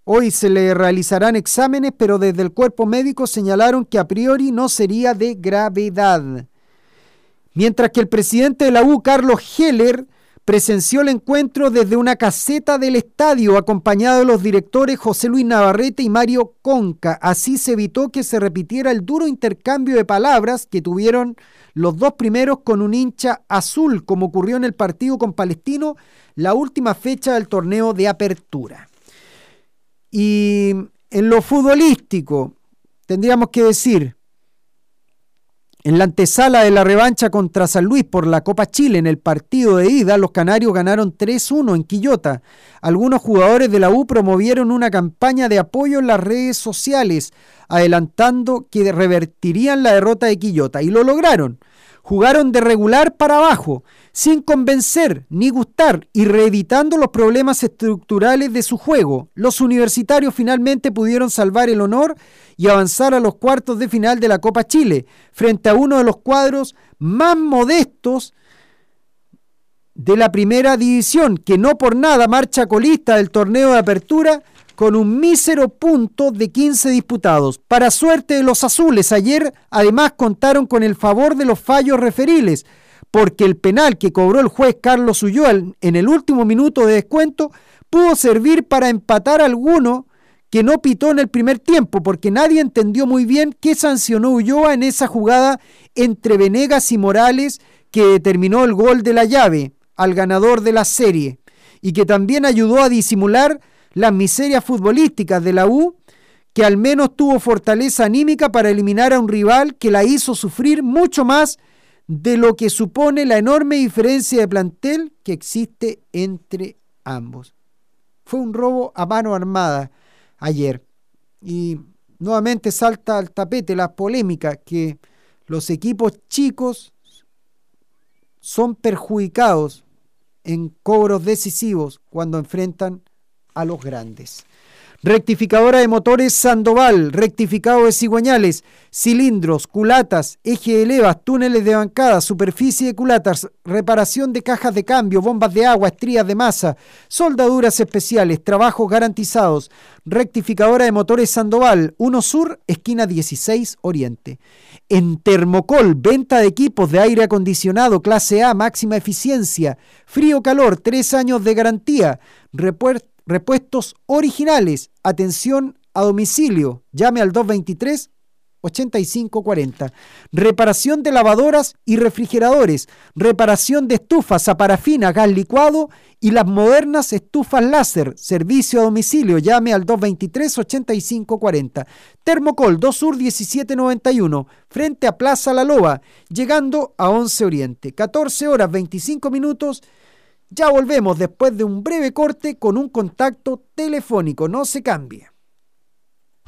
Hoy se le realizarán exámenes, pero desde el cuerpo médico señalaron que a priori no sería de gravedad. Mientras que el presidente de la U, Carlos Heller, presenció el encuentro desde una caseta del estadio acompañado de los directores José Luis Navarrete y Mario Conca. Así se evitó que se repitiera el duro intercambio de palabras que tuvieron los dos primeros con un hincha azul, como ocurrió en el partido con Palestino, la última fecha del torneo de apertura. Y en lo futbolístico, tendríamos que decir, en la antesala de la revancha contra San Luis por la Copa Chile en el partido de ida, los canarios ganaron 3-1 en Quillota. Algunos jugadores de la U promovieron una campaña de apoyo en las redes sociales, adelantando que revertirían la derrota de Quillota. Y lo lograron. Jugaron de regular para abajo, sin convencer ni gustar y reeditando los problemas estructurales de su juego. Los universitarios finalmente pudieron salvar el honor y avanzar a los cuartos de final de la Copa Chile, frente a uno de los cuadros más modestos de la primera división, que no por nada marcha colista del torneo de apertura con un mísero punto de 15 disputados. Para suerte de los azules, ayer además contaron con el favor de los fallos referiles, porque el penal que cobró el juez Carlos Ulloa en el último minuto de descuento pudo servir para empatar a alguno que no pitó en el primer tiempo, porque nadie entendió muy bien qué sancionó Ulloa en esa jugada entre Venegas y Morales que determinó el gol de la llave al ganador de la serie y que también ayudó a disimular las miserias futbolísticas de la U que al menos tuvo fortaleza anímica para eliminar a un rival que la hizo sufrir mucho más de lo que supone la enorme diferencia de plantel que existe entre ambos. Fue un robo a mano armada ayer. Y nuevamente salta al tapete la polémica que los equipos chicos son perjudicados en cobros decisivos cuando enfrentan a los grandes. Rectificadora de motores Sandoval, rectificado de cigüeñales, cilindros, culatas, eje de levas, túneles de bancada, superficie de culatas, reparación de cajas de cambio, bombas de agua, estrías de masa, soldaduras especiales, trabajos garantizados. Rectificadora de motores Sandoval, 1 Sur, esquina 16 Oriente. En Termocol, venta de equipos de aire acondicionado clase A, máxima eficiencia, frío-calor, 3 años de garantía, repuesto repuestos originales, atención a domicilio, llame al 223 8540. Reparación de lavadoras y refrigeradores, reparación de estufas a parafina, gas licuado y las modernas estufas láser, servicio a domicilio, llame al 223 8540. Termocol 2 Sur 1791, frente a Plaza La Loba, llegando a 11 Oriente. 14 horas 25 minutos ya volvemos después de un breve corte con un contacto telefónico. No se cambie.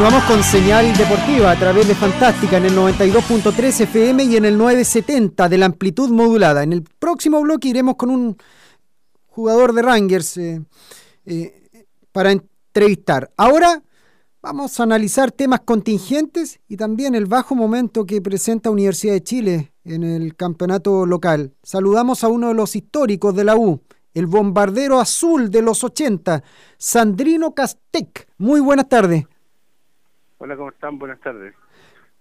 Continuamos con señal deportiva a través de Fantástica en el 92.3 FM y en el 970 de la amplitud modulada. En el próximo bloque iremos con un jugador de Rangers eh, eh, para entrevistar. Ahora vamos a analizar temas contingentes y también el bajo momento que presenta Universidad de Chile en el campeonato local. Saludamos a uno de los históricos de la U, el bombardero azul de los 80, Sandrino Castec. Muy buenas tardes. Hola, ¿cómo están? Buenas tardes.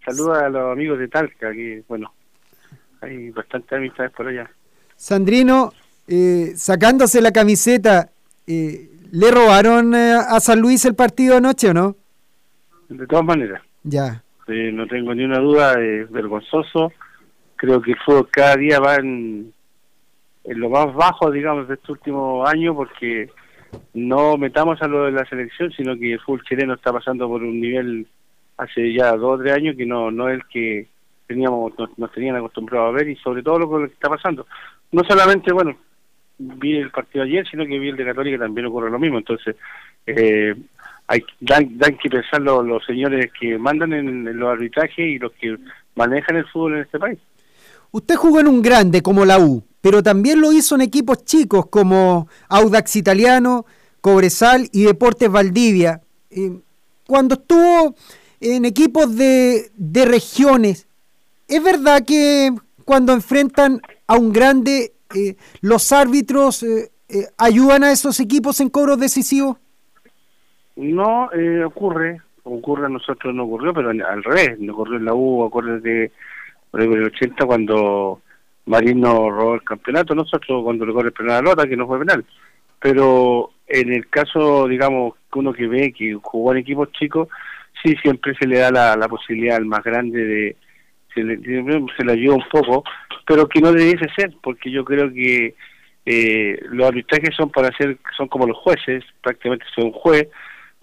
Saludos a los amigos de Talca, que bueno, hay bastante amistades por allá. Sandrino, eh, sacándose la camiseta, eh, ¿le robaron eh, a San Luis el partido anoche o no? De todas maneras, Ya. eh, no tengo ni una duda, es vergonzoso. Creo que el fútbol cada día va en, en lo más bajo, digamos, de este último año, porque no metamos a lo de la selección, sino que el fútbol chileno está pasando por un nivel hace ya dos o tres años que no, no es el que teníamos nos, nos tenían acostumbrados a ver y sobre todo lo que está pasando. No solamente, bueno, vi el partido ayer, sino que vi el de Católica también ocurre lo mismo. Entonces, eh, hay dan, dan que pensar los, señores que mandan en, en los arbitrajes y los que manejan el fútbol en este país. Usted jugó en un grande como la U, pero también lo hizo en equipos chicos como Audax Italiano, Cobresal y Deportes Valdivia. Cuando estuvo en equipos de, de regiones, ¿es verdad que cuando enfrentan a un grande, eh, los árbitros eh, eh, ayudan a esos equipos en cobros decisivos? No ocurre, ocurre a nosotros no ocurrió, pero al revés, no ocurrió en la U, acuérdate por el 80 cuando Marín nos robó el campeonato, nosotros cuando le corre penal a Lota, que no fue penal. Pero en el caso, digamos, uno que ve que jugó en equipos chicos, sí siempre se le da la, posibilidad al más grande de, se le, se ayuda un poco, pero que no debiese ser, porque yo creo que eh, los arbitrajes son para ser, son como los jueces, prácticamente son un juez,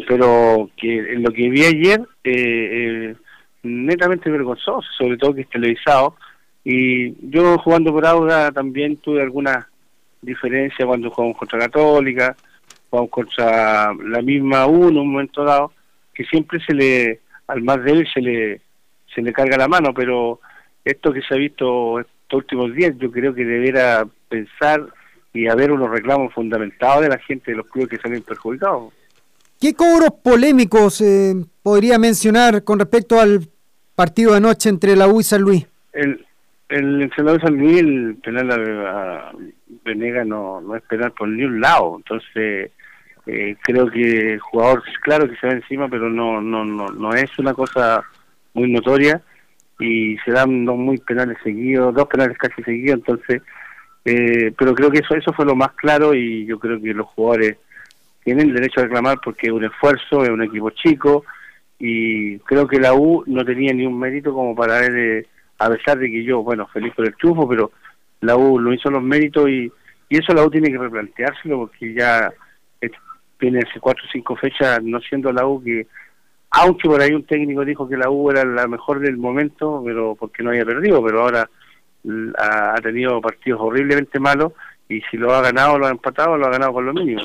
pero que en lo que vi ayer, eh, eh, netamente vergonzoso, sobre todo que es televisado, y yo jugando por Auda también tuve alguna diferencia cuando jugamos contra Católica, jugamos contra la misma U en un momento dado, que siempre se le, al más débil se le, se le carga la mano, pero esto que se ha visto estos últimos días, yo creo que debiera pensar y haber unos reclamos fundamentados de la gente de los clubes que salen perjudicados. ¿Qué cobros polémicos eh, podría mencionar con respecto al partido de anoche entre la U y San Luis? El, el entrenador de San Luis, el penal a, a Venegas no, no es penal por ni un lado, entonces eh, creo que el jugador, claro que se va encima, pero no, no, no, no es una cosa muy notoria. Y se dan dos muy penales seguidos, dos penales casi seguidos, entonces, eh, pero creo que eso, eso fue lo más claro y yo creo que los jugadores tienen derecho a reclamar porque es un esfuerzo, es un equipo chico y creo que la U no tenía ni un mérito como para ver, eh, a pesar de que yo, bueno, feliz por el chufo, pero la U no hizo los méritos y, y eso la U tiene que replanteárselo porque ya eh, tiene hace cuatro o cinco fechas no siendo la U que, aunque por ahí un técnico dijo que la U era la mejor del momento, pero porque no había perdido, pero ahora ha, ha tenido partidos horriblemente malos y si lo ha ganado, lo ha empatado, lo ha ganado con lo mínimo.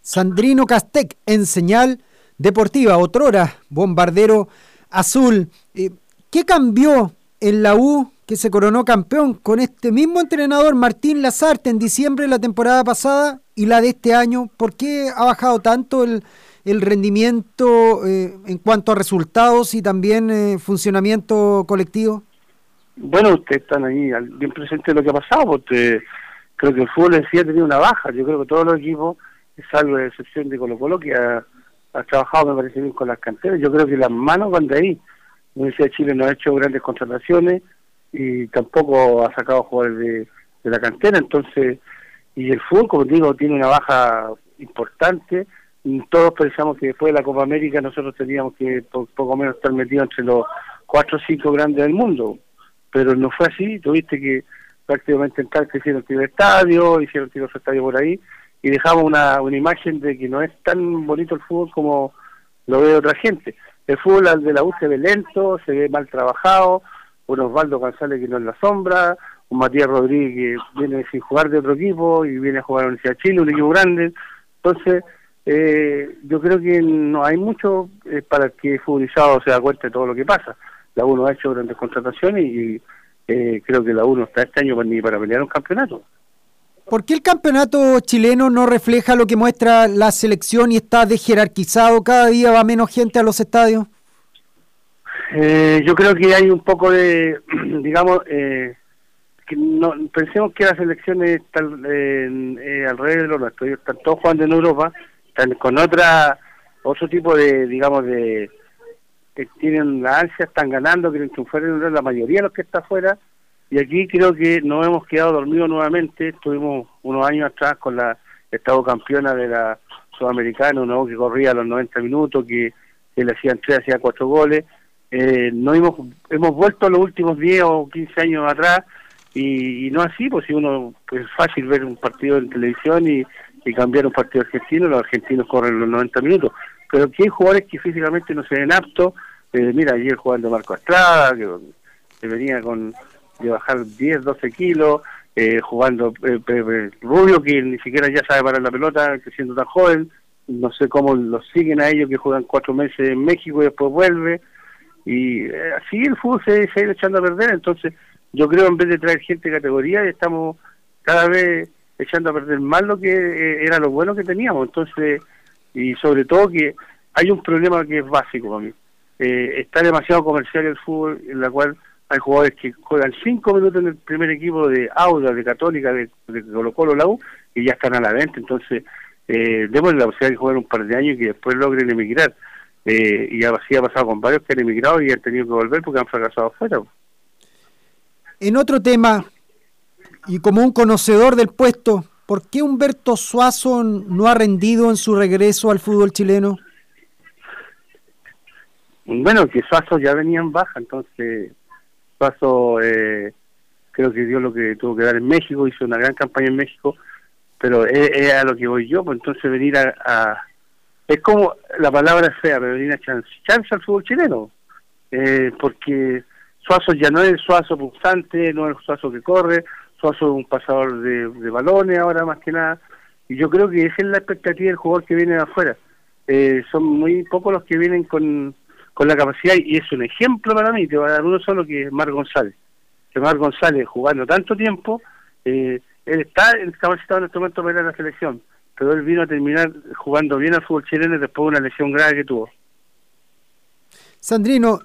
Sandrino Castec en señal deportiva, otrora bombardero azul. Eh, ¿Qué cambió en la U que se coronó campeón con este mismo entrenador Martín Lazarte en diciembre de la temporada pasada y la de este año? ¿Por qué ha bajado tanto el, el rendimiento eh, en cuanto a resultados y también eh, funcionamiento colectivo? Bueno, ustedes están ahí bien presentes de lo que ha pasado, porque creo que el fútbol en sí ha tenido una baja. Yo creo que todos los equipos, salvo la excepción de Colo Colo, que ha, ha trabajado, me parece bien, con las canteras. Yo creo que las manos van de ahí. La Universidad de Chile no ha hecho grandes contrataciones y tampoco ha sacado jugadores de, la cantera. Entonces, y el fútbol, como digo, tiene una baja importante. Todos pensamos que después de la Copa América nosotros teníamos que po- poco menos estar metidos entre los cuatro o cinco grandes del mundo pero no fue así, tuviste que prácticamente en Talca hicieron tiro de estadio, hicieron tiro de estadio por ahí, y dejamos una, una imagen de que no es tan bonito el fútbol como lo ve otra gente. El fútbol al de la U se ve lento, se ve mal trabajado, un Osvaldo González que no es la sombra, un Matías Rodríguez que viene sin jugar de otro equipo y viene a jugar a la Universidad de Chile, un equipo grande. Entonces, eh, yo creo que no hay mucho eh, para que futbolizado se da cuenta de todo lo que pasa. La UNO ha hecho grandes contrataciones y eh, creo que la UNO está este año ni para pelear un campeonato. ¿Por qué el campeonato chileno no refleja lo que muestra la selección y está desjerarquizado? Cada día va menos gente a los estadios. Eh, yo creo que hay un poco de, digamos, eh, que no, pensemos que las elecciones están eh, alrededor de lo nuestro. Están todos jugando en Europa, están con otra otro tipo de, digamos, de que tienen la ansia, están ganando, quieren triunfar en Europa, la mayoría de los que está afuera. Y aquí creo que nos hemos quedado dormidos nuevamente. Estuvimos unos años atrás con la estado campeona de la Sudamericana, uno que corría a los 90 minutos, que, que le hacían tres, hacía cuatro goles. Eh, no hemos, hemos vuelto los últimos 10 o 15 años atrás y, no así, pues si uno pues, es fácil ver un partido en televisión y, cambiar un partido argentino, los argentinos corren los 90 minutos, pero aquí hay jugadores que físicamente no se ven aptos, eh, mira, ayer jugando Marco Estrada, que, venía con de bajar 10, 12 kilos, eh, jugando eh, Rubio, que ni siquiera ya sabe parar la pelota, que siendo tan joven, no sé cómo lo siguen a ellos, que juegan cuatro meses en México y después vuelve, y eh, así el fútbol se, se, ha ido echando a perder, entonces yo creo en vez de traer gente de categoría estamos cada vez echando a perder más lo que era lo bueno que teníamos, entonces y sobre todo que hay un problema que es básico para mí, eh, está demasiado comercial el fútbol en la cual hay jugadores que juegan cinco minutos en el primer equipo de Auda, de Católica, de, de Colo Colo, la U, y ya están a la venta, entonces eh, démosle la posibilidad de jugar un par de años y que después logren emigrar eh, y así ha pasado con varios que han emigrado y han tenido que volver porque han fracasado afuera. En otro tema, y como un conocedor del puesto, ¿por qué Humberto Suazo no ha rendido en su regreso al fútbol chileno? Bueno, que Suazo ya venía en baja, entonces Suazo eh, creo que dio lo que tuvo que dar en México, hizo una gran campaña en México, pero es, a lo que voy yo, pues entonces venir a es como, la palabra es fea, pero viene chance, chance al fútbol chileno, eh, porque Suazo ya no es el Suazo pulsante, no es el Suazo que corre, Suazo es un pasador de, balones ahora más que nada, y yo creo que esa es la expectativa del jugador que viene de afuera. Eh, son muy pocos los que vienen con, con la capacidad, y es un ejemplo para mí, te voy a dar uno solo que es Mar González. Que Mar González, jugando tanto tiempo, eh, él está capacitado en este momento para ir a la selección, pero él vino a terminar jugando bien al fútbol chileno después de una lesión grave que tuvo. Sandrino,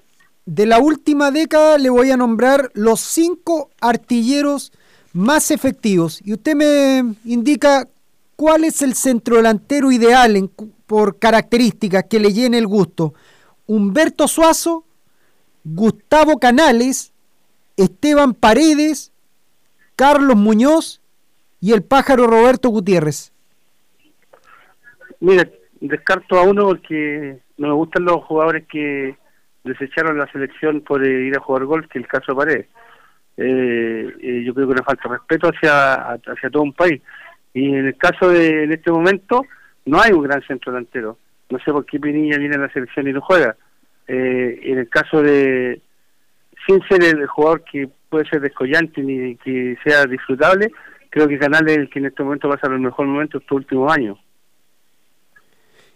de la última década le voy a nombrar los cinco artilleros más efectivos y usted me indica cuál es el centro delantero ideal en, por características que le llene el gusto. Humberto Suazo, Gustavo Canales, Esteban Paredes, Carlos Muñoz y el pájaro Roberto Gutiérrez. Mira, descarto a uno porque no me gustan los jugadores que desecharon la selección por eh, ir a jugar golf, que el caso de Paredes. Eh, eh, yo creo que una falta de respeto hacia, hacia todo un país. Y en el caso de en este momento, no hay un gran centro delantero. No sé por qué Pinilla viene a la selección y no juega. en el caso de, sin ser el jugador que puede ser descollante ni que sea disfrutable, creo que Canales es el que en este momento pasa los mejores momentos estos últimos años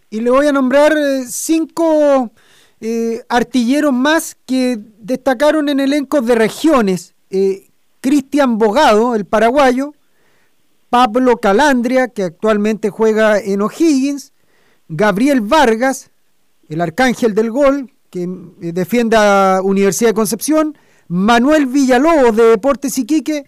y le voy a nombrar eh, cinco eh, artilleros más que destacaron en elencos de regiones. Eh, Cristian Bogado, el paraguayo, Pablo Calandria, que actualmente juega en O'Higgins, Gabriel Vargas, el arcángel del gol, que defiende a Universidad de Concepción, Manuel Villalobos de Deportes Iquique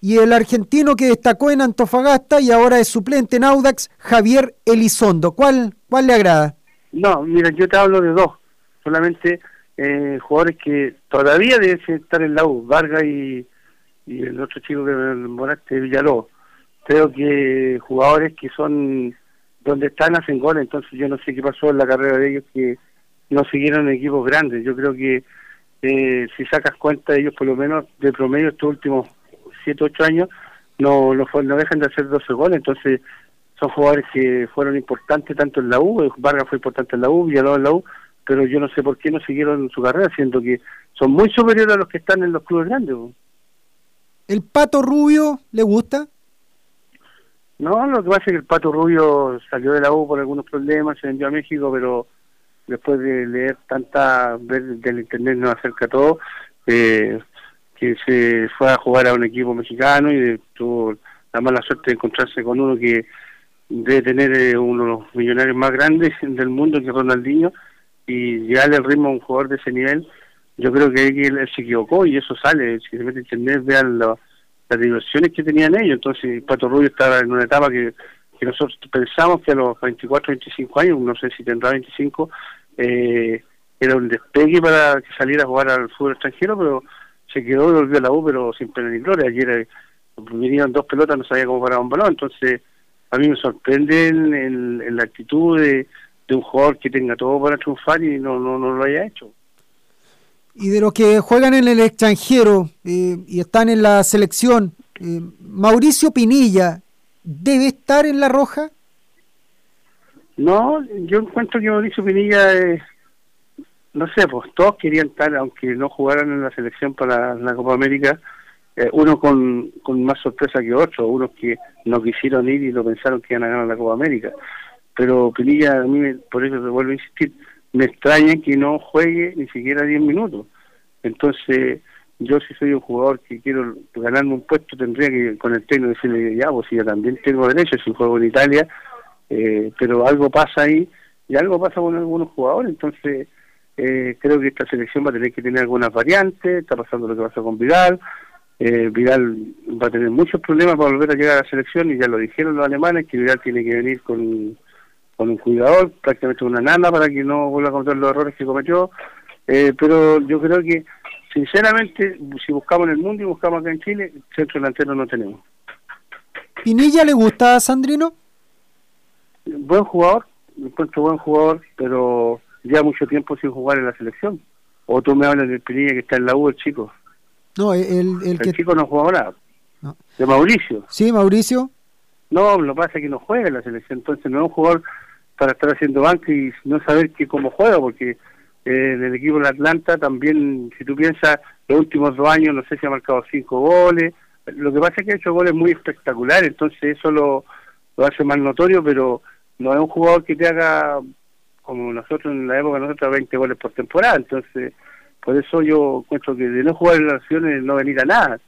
y el argentino que destacó en Antofagasta y ahora es suplente en Audax, Javier Elizondo. ¿Cuál, cuál le agrada? No, mira, yo te hablo de dos, solamente eh, jugadores que todavía deben estar en la U, Vargas y, el otro chico que me Villalobos. Creo que jugadores que son donde están hacen goles, entonces yo no sé qué pasó en la carrera de ellos que no siguieron equipos grandes. Yo creo que eh, si sacas cuenta de ellos, por lo menos de promedio estos últimos 7, 8 años, no, no, no dejan de hacer 12 goles, entonces son jugadores que fueron importantes tanto en la U, eh, Vargas fue importante en la U, Villalobos en la U, pero yo no sé por qué no siguieron su carrera, siendo que son muy superiores a los que están en los clubes grandes. ¿El Pato Rubio le gusta? No, lo que pasa es que el Pato Rubio salió de la U por algunos problemas, se vendió a México, pero después de leer tanta, ver del internet nos acerca todo, eh, que se fue a jugar a un equipo mexicano y tuvo la mala suerte de encontrarse con uno que debe tener eh, uno de los millonarios más grandes del mundo, que es Ronaldinho, y llegarle el ritmo a un jugador de ese nivel, yo creo que él se equivocó y eso sale, si se mete en internet vean lo- las diversiones que tenían ellos, entonces Pato Rubio estaba en una etapa que, nosotros pensamos que a los 24, 25 años, no sé si tendrá 25, eh, era un despegue para que saliera a jugar al fútbol extranjero, pero se quedó y volvió a la U, pero sin pena ni gloria. Ayer vinieron dos pelotas, no sabía cómo parar un balón, entonces a mí me sorprende en, en- en la actitud de, de un jugador que tenga todo para triunfar y no, no, no lo haya hecho. Y de los que juegan en el extranjero eh, y están en la selección, eh, Mauricio Pinilla, ¿debe estar en la roja? No, yo encuentro que Mauricio Pinilla, eh, no sé, pues todos querían estar, aunque no jugaran en la selección para la Copa América, uno con, más sorpresa que otro, unos que no quisieron ir y lo pensaron que iban a ganar la Copa América. Pero Pinilla, a mí, por eso te vuelvo a insistir, me extraña que no juegue ni siquiera 10 minutos. Entonces, yo si soy un jugador que quiero ganarme un puesto, tendría que con el técnico decirle, ya, pues yo también tengo derecho, si juego en Italia, eh, pero algo pasa ahí y algo pasa con algunos jugadores, entonces eh, creo que esta selección va a tener que tener algunas variantes, está pasando lo que pasó con Vidal, eh, Vidal va a tener muchos problemas para volver a llegar a la selección y ya lo dijeron los alemanes que Vidal tiene que venir con, con un cuidador, prácticamente una nana para que no vuelva a cometer los errores que cometió, eh, pero yo creo que sinceramente si buscamos en el mundo y buscamos acá en Chile, centro delantero no tenemos. ¿Pinilla le gusta a Sandrino? buen jugador, me encuentro buen jugador, pero ya mucho tiempo sin jugar en la selección. O tú me hablas del Pinilla que está en la U, el chico. No, el, el El que... chico no juega nada. No. De Mauricio. Sí, Mauricio. No, lo pasa es que no juega la selección, entonces no es un jugador para estar haciendo banca y no saber que cómo juega, porque eh, en el equipo de Atlanta también, si tú piensas, los últimos dos años, no sé si ha marcado cinco goles. Lo que pasa es que ha hecho goles muy espectaculares, entonces eso lo, lo hace más notorio, pero no es un jugador que te haga, como nosotros en la época, nosotros 20 goles por temporada, entonces por eso yo encuentro que de no jugar en la nación es no venir a nada,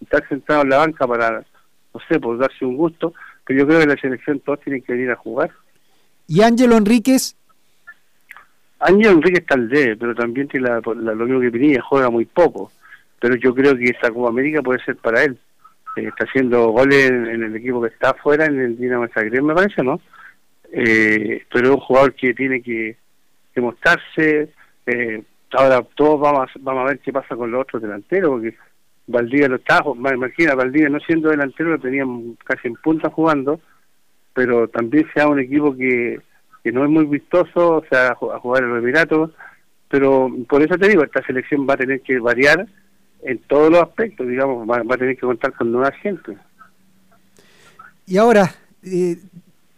estar sentado en la banca para, no sé, por darse un gusto, pero yo creo que la selección todos tienen que venir a jugar. ¿Y Ángelo Enríquez? Ángel Enrique está al D, pero también tiene la, la- lo mismo que Pinilla, juega muy poco. Pero yo creo que esta Copa América puede ser para él. Eh, está haciendo goles en, en el equipo que está afuera, en el Dinamo Zagreb, me parece, ¿no? Eh, pero es un jugador que tiene que, que mostrarse. Eh, ahora todos vamos a, vamos a ver qué pasa con los otros delanteros, porque Valdivia lo está, ma- imagina, Valdivia no siendo delantero, lo tenían casi en punta jugando, pero también sea un equipo que, que no es muy vistoso, o sea, a ju- a jugar en los pero por eso te digo, esta selección va a tener que variar en todos los aspectos, digamos, va, va a tener que contar con nueva gente. Y ahora, eh,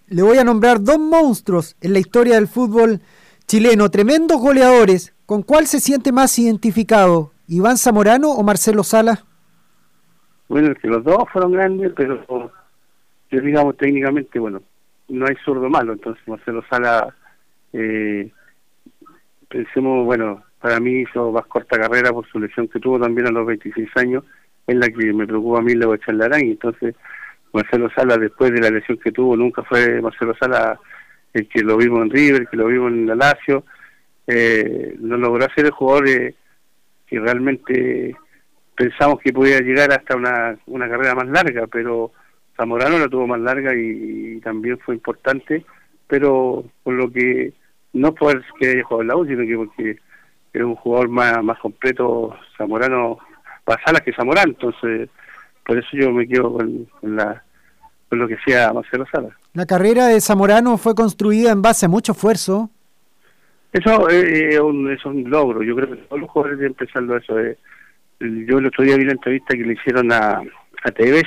le voy a nombrar dos monstruos en la historia del fútbol chileno, tremendos goleadores. ¿Con cuál se siente más identificado? ¿Iván Zamorano o Marcelo Sala? Bueno, que los dos fueron grandes, pero yo digamos técnicamente, bueno, no hay zurdo malo, entonces Marcelo Sala, eh, pensemos, bueno, para mí hizo más corta carrera por su lesión que tuvo también a los 26 años, es la que me preocupa a mí luego de Charlarán, y entonces Marcelo Sala después de la lesión que tuvo nunca fue Marcelo Sala el que lo vimos en River, que lo vimos en la Lazio, eh, no logró ser el jugador eh, que realmente pensamos que podía llegar hasta una, una carrera más larga, pero Zamorano la tuvo más larga y, también fue importante, pero por lo que no por que haya jugado en la U, sino que porque era un jugador más, más completo Zamorano, más alas que Zamorano, entonces por eso yo me quedo con, la, con lo que sea Marcelo Sala. La carrera de Zamorano fue construida en base a mucho esfuerzo. Eso eh, es, un, es un logro, yo creo que todos los jugadores deben pensarlo eso. eh. Yo el otro día vi la entrevista que le hicieron a, a Tevez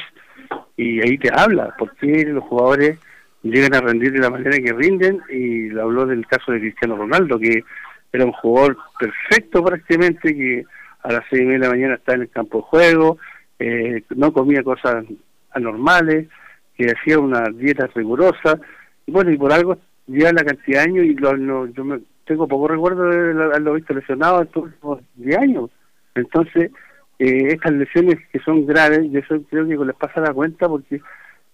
y ahí te habla, por qué los jugadores llegan a rendir de la manera que rinden y le habló del caso de Cristiano Ronaldo, que era un jugador perfecto prácticamente, que a las seis y media de la mañana estaba en el campo de juego, eh, no comía cosas anormales, que hacía una dieta rigurosa, y bueno, y por algo lleva la cantidad de años y lo, lo- yo me, tengo poco recuerdo de haberlo visto lesionado en estos últimos 10 años. Entonces, eh, estas lesiones que son graves, yo creo que les pasa la cuenta porque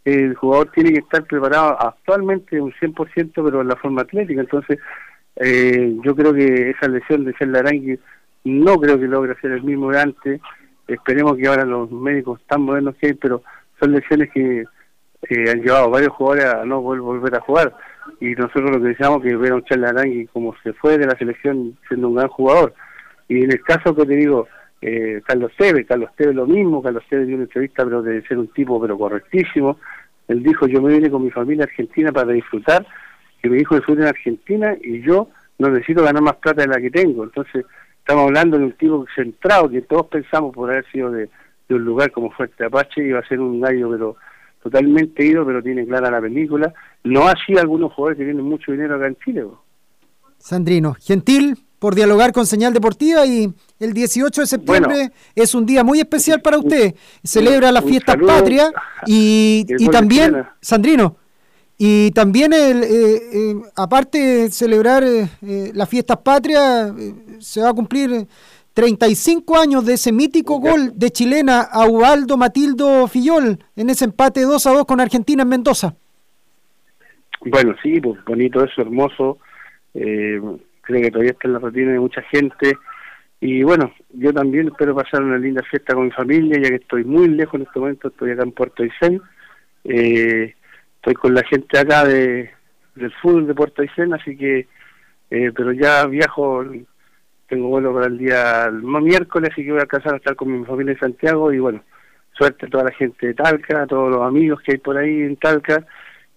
el jugador tiene que estar preparado actualmente un 100%, pero en la forma atlética. Entonces, eh, yo creo que esa lesión de Serla Arangui no creo que logre ser el mismo de antes. Esperemos que ahora los médicos tan modernos que hay, pero son lesiones que eh, han llevado varios jugadores a no vol- volver a jugar. Y nosotros lo que deseamos es que ver a un Charles Arangui como se fue de la selección siendo un gran jugador. Y en el caso que te digo, eh, Carlos Tevez, Carlos Tevez lo mismo, Carlos Tevez dio una entrevista, pero de ser un tipo pero correctísimo. Él dijo, yo me vine con mi familia a Argentina para disfrutar, que mi hijo disfrute en Argentina y yo no necesito ganar más plata de la que tengo. Entonces, estamos hablando de un tipo centrado, que todos pensamos por haber sido de, de un lugar como Fuerte Apache, iba a ser un gallo, pero totalmente ido, pero tiene clara la película. No así algunos jugadores que tienen mucho dinero acá en Chile. po. Sandrino, gentil por dialogar con Señal Deportiva y el 18 de septiembre es un día muy especial para usted. Celebra las fiestas patrias y, y también, chilena. Sandrino, y también el, eh, eh, aparte de celebrar eh, eh, las fiestas patrias, eh, se va a cumplir eh, 35 años de ese mítico gol de chilena a Ubaldo Matildo Fillol en ese empate 2 a 2 con Argentina en Mendoza. Bueno, sí, pues bonito eso, hermoso. Eh, creo que todavía está en la rutina de mucha gente. Y bueno, yo también espero pasar una linda fiesta con mi familia, ya que estoy muy lejos en este momento, estoy acá en Puerto Aysén. Eh, estoy con la gente acá de, del fútbol de Puerto Aysén, así que, eh, pero ya viajo, tengo vuelo para el día el miércoles, así que voy a alcanzar a estar con mi familia en Santiago y bueno, suerte a toda la gente de Talca, a todos los amigos que hay por ahí en Talca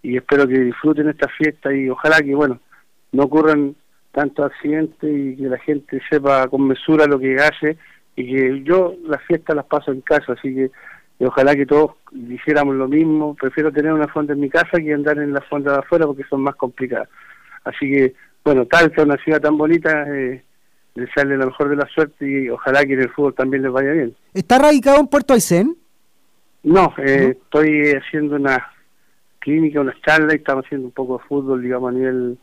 y espero que disfruten esta fiesta y ojalá que, bueno, no ocurran tantos accidentes y que la gente sepa con mesura lo que hace y que yo las fiestas las paso en casa, así que ojalá que todos hiciéramos lo mismo. Prefiero tener una fonda en mi casa que andar en la fonda de afuera porque son más complicadas. Así que, bueno, Talca, una ciudad tan bonita, eh, desearle la mejor de la suerte y ojalá que en el fútbol también les vaya bien. ¿Está radicado en Puerto Aysén? No, eh, estoy haciendo una clínica, unas charlas y estamos haciendo un poco de fútbol, digamos, a nivel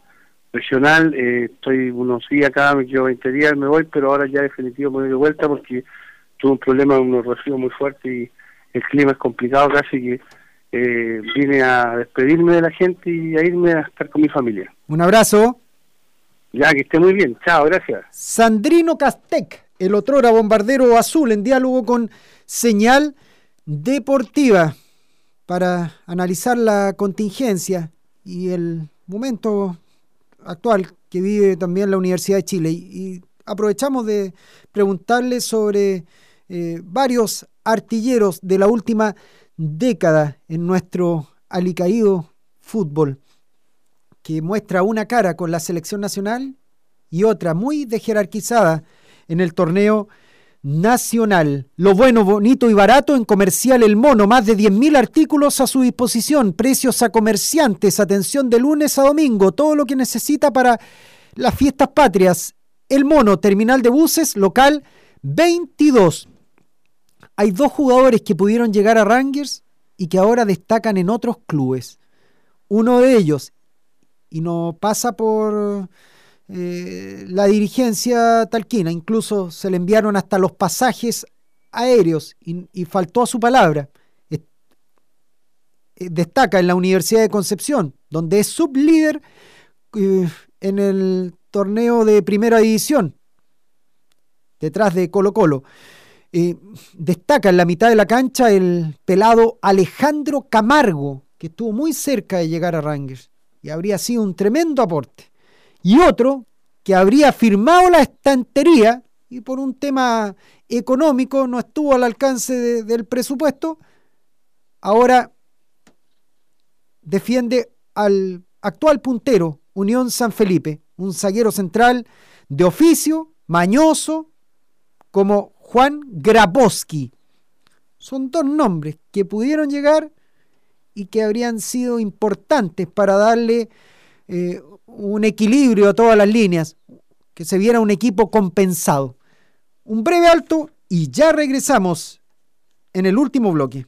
regional. Eh, estoy unos días acá, me quedo 20 días, me voy, pero ahora ya definitivo me voy de vuelta porque tuve un problema, unos residuos muy fuertes y el clima es complicado casi que eh, vine a despedirme de la gente y a irme a estar con mi familia. Un abrazo. Ya, que esté muy bien. Chao, gracias. Sandrino Castec, el otrora bombardero azul, en diálogo con Señal Deportiva para analizar la contingencia y el momento actual que vive también la Universidad de Chile. Y, aprovechamos de preguntarle sobre eh, varios artilleros de la última década en nuestro alicaído fútbol, que muestra una cara con la selección nacional y otra muy dejerarquizada en el torneo nacional. Lo bueno, bonito y barato en Comercial El Mono. Más de 10.000 artículos a su disposición. Precios a comerciantes. Atención de lunes a domingo. Todo lo que necesita para las fiestas patrias. El Mono, terminal de buses, local 22. Hay dos jugadores que pudieron llegar a Rangers y que ahora destacan en otros clubes. Uno de ellos, y no pasa por eh, la dirigencia talquina, incluso se le enviaron hasta los pasajes aéreos y, faltó a su palabra. Eh, destaca en la Universidad de Concepción, donde es sublíder eh, en el torneo de primera división, detrás de Colo Colo. Destaca en la mitad de la cancha el pelado Alejandro Camargo, que estuvo muy cerca de llegar a Rangers y habría sido un tremendo aporte. Y otro que habría firmado la estantería y por un tema económico no estuvo al alcance de, del presupuesto, ahora defiende al actual puntero Unión San Felipe, un zaguero central de oficio, mañoso, como Juan Grabowski. Son dos nombres que pudieron llegar y que habrían sido importantes para darle eh, un equilibrio a todas las líneas, que se viera un equipo compensado. Un breve alto y ya regresamos en el último bloque.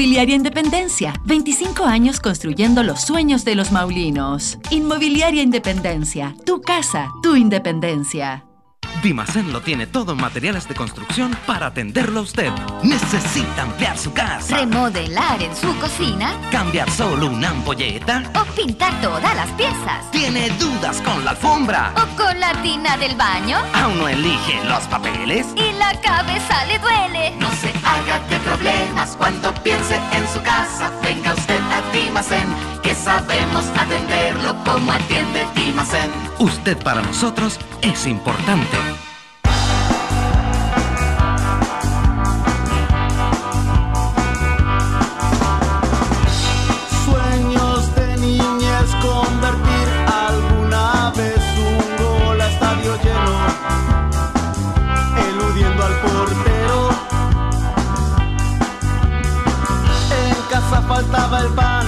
Independencia. 25 años construyendo los sueños de los maulinos. Inmobiliaria Independencia. Tu casa, tu independencia. Dimacén lo tiene todo en materiales de construcción para atenderlo a usted. Necesita ampliar su casa. Remodelar en su cocina. Cambiar solo una ampolleta. O pintar todas las piezas. ¿Tiene dudas con la alfombra? O con la tina del baño. ¿Aún no elige los papeles? Y la cabeza le duele. No se haga de problemas cuando piense en su casa. Venga usted a Dimacén, que sabemos atenderlo como atiende Dimacén. Usted para nosotros es importante. Faltaba el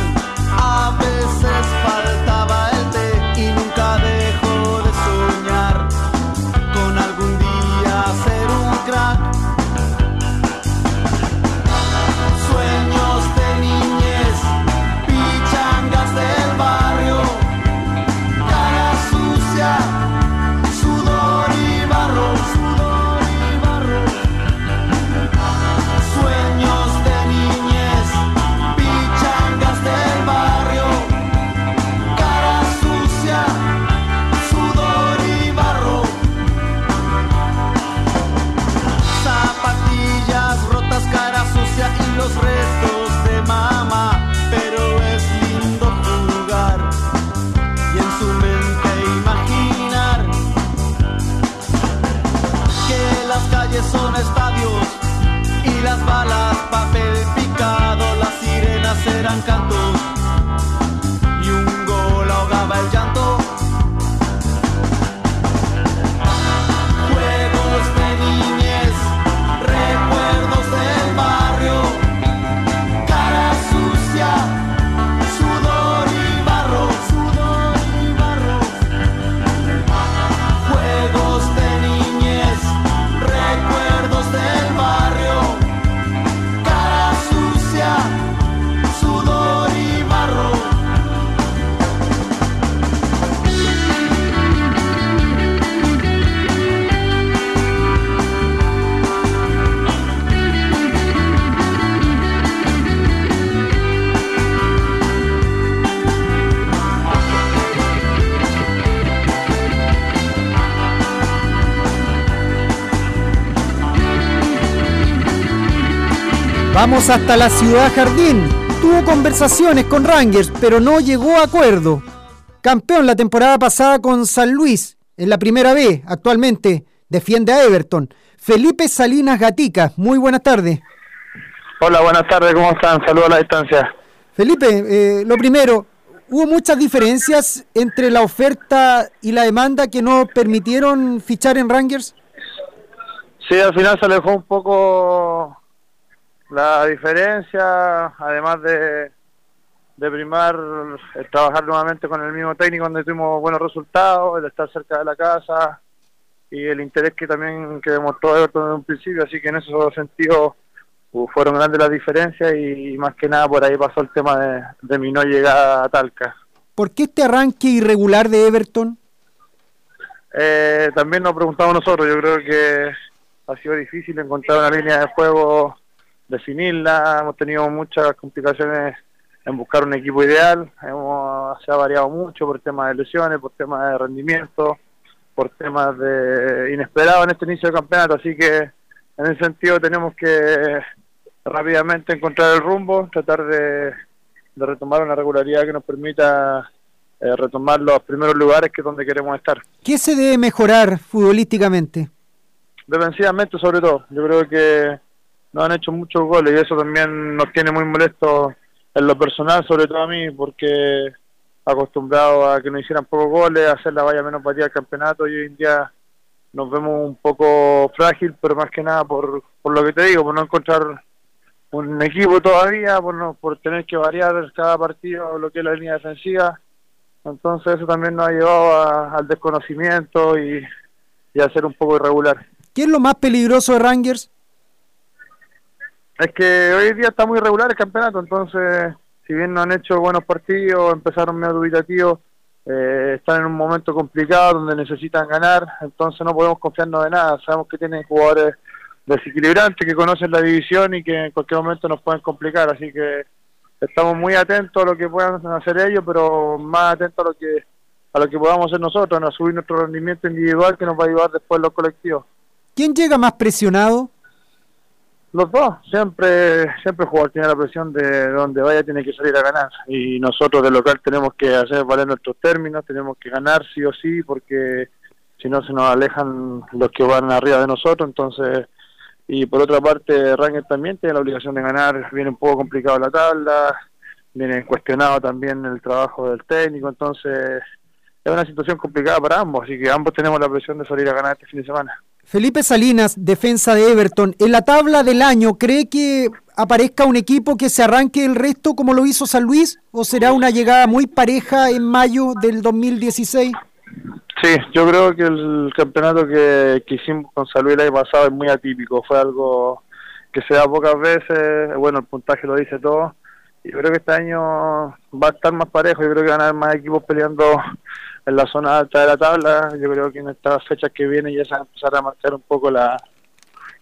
Hasta la ciudad Jardín. Tuvo conversaciones con Rangers, pero no llegó a acuerdo. Campeón la temporada pasada con San Luis, en la primera B, actualmente defiende a Everton. Felipe Salinas Gatica, muy buenas tardes. Hola, buenas tardes, ¿cómo están? Saludos a la distancia. Felipe, eh, lo primero, ¿hubo muchas diferencias entre la oferta y la demanda que no permitieron fichar en Rangers? Sí, al final se alejó un poco la diferencia, además de, de primar el trabajar nuevamente con el mismo técnico donde tuvimos buenos resultados, el estar cerca de la casa y el interés que también que demostró Everton desde un principio, así que en esos sentidos uh, fueron grandes las diferencias y, más que nada por ahí pasó el tema de, de mi no llegada a Talca. ¿Por qué este arranque irregular de Everton? Eh, también nos preguntamos nosotros, yo creo que ha sido difícil encontrar una línea de juego, definirla, hemos tenido muchas complicaciones en buscar un equipo ideal, hemos, se ha variado mucho por temas de lesiones, por temas de rendimiento, por temas de inesperados en este inicio de campeonato, así que en ese sentido tenemos que rápidamente encontrar el rumbo, tratar de, de retomar una regularidad que nos permita eh, retomar los primeros lugares que es donde queremos estar. ¿Qué se debe mejorar futbolísticamente? Defensivamente sobre todo, yo creo que no han hecho muchos goles y eso también nos tiene muy molesto en lo personal, sobre todo a mí, porque acostumbrado a que nos hicieran pocos goles, a hacer la valla menos batida del campeonato y hoy en día nos vemos un poco frágil, pero más que nada por, por lo que te digo, por no encontrar un equipo todavía, por, no, por tener que variar cada partido lo que es la línea defensiva. Entonces eso también nos ha llevado a- al desconocimiento y, y a ser un poco irregular. ¿Qué es lo más peligroso de Rangers? Es que hoy día está muy irregular el campeonato, entonces si bien no han hecho buenos partidos, empezaron medio dubitativos, eh, están en un momento complicado donde necesitan ganar, entonces no podemos confiarnos de nada. Sabemos que tienen jugadores desequilibrantes que conocen la división y que en cualquier momento nos pueden complicar, así que estamos muy atentos a lo que puedan hacer ellos, pero más atentos a lo que a lo que podamos hacer nosotros, a subir nuestro rendimiento individual que nos va a ayudar después los colectivos. ¿Quién llega más presionado? Los dos, siempre siempre el jugador tiene la presión de donde vaya tiene que salir a ganar y nosotros de local tenemos que hacer valer nuestros términos, tenemos que ganar sí o sí porque si no se nos alejan los que van arriba de nosotros, entonces y por otra parte Rangers también tiene la obligación de ganar, viene un poco complicado la tabla, viene cuestionado también el trabajo del técnico, entonces es una situación complicada para ambos, así que ambos tenemos la presión de salir a ganar este fin de semana. Felipe Salinas, defensa de Everton. En la tabla del año, ¿cree que aparezca un equipo que se arranque el resto como lo hizo San Luis? ¿O será una llegada muy pareja en mayo del 2016? Sí, yo creo que el campeonato que, hicimos con San Luis el año pasado es muy atípico, fue algo que se da pocas veces, bueno, el puntaje lo dice todo, y creo que este año va a estar más parejo, yo creo que van a haber más equipos peleando en la zona alta de la tabla, yo creo que en estas fechas que vienen ya se va a empezar a marcar un poco la,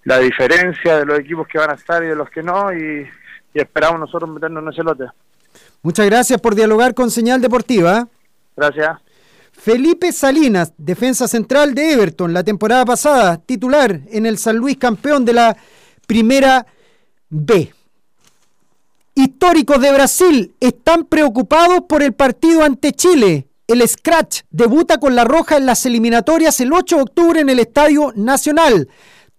la diferencia de los equipos que van a estar y de los que no, y, y esperamos nosotros meternos en ese lote. Muchas gracias por dialogar con Señal Deportiva. Gracias. Felipe Salinas, defensa central de Everton, la temporada pasada, titular en el San Luis, campeón de la Primera B. Históricos de Brasil están preocupados por el partido ante Chile. El Scratch debuta con la Roja en las eliminatorias el 8 de octubre en el Estadio Nacional.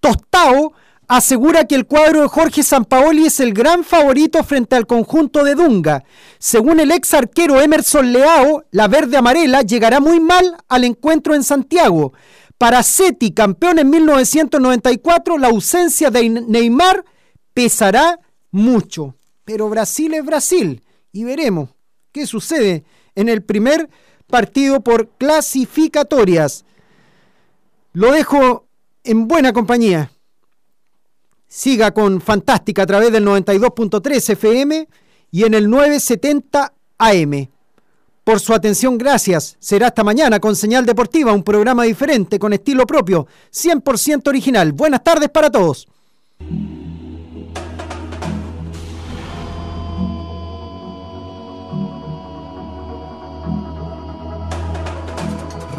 Tostao asegura que el cuadro de Jorge Sampaoli es el gran favorito frente al conjunto de Dunga. Según el ex arquero Emerson Leao, la verde amarela llegará muy mal al encuentro en Santiago. Para Seti, campeón en 1994, la ausencia de Neymar pesará mucho. Pero Brasil es Brasil y veremos qué sucede en el primer partido por clasificatorias. Lo dejo en buena compañía. Siga con Fantástica a través del 92.3 FM y en el 970 AM. Por su atención, gracias. Será hasta mañana con Señal Deportiva, un programa diferente, con estilo propio, 100% original. Buenas tardes para todos.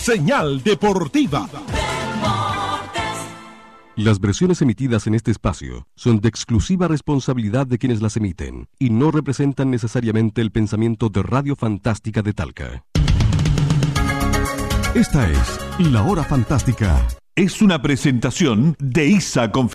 Señal Deportiva. Las versiones emitidas en este espacio son de exclusiva responsabilidad de quienes las emiten y no representan necesariamente el pensamiento de Radio Fantástica de Talca. Esta es La Hora Fantástica. Es una presentación de ISA Conferencia.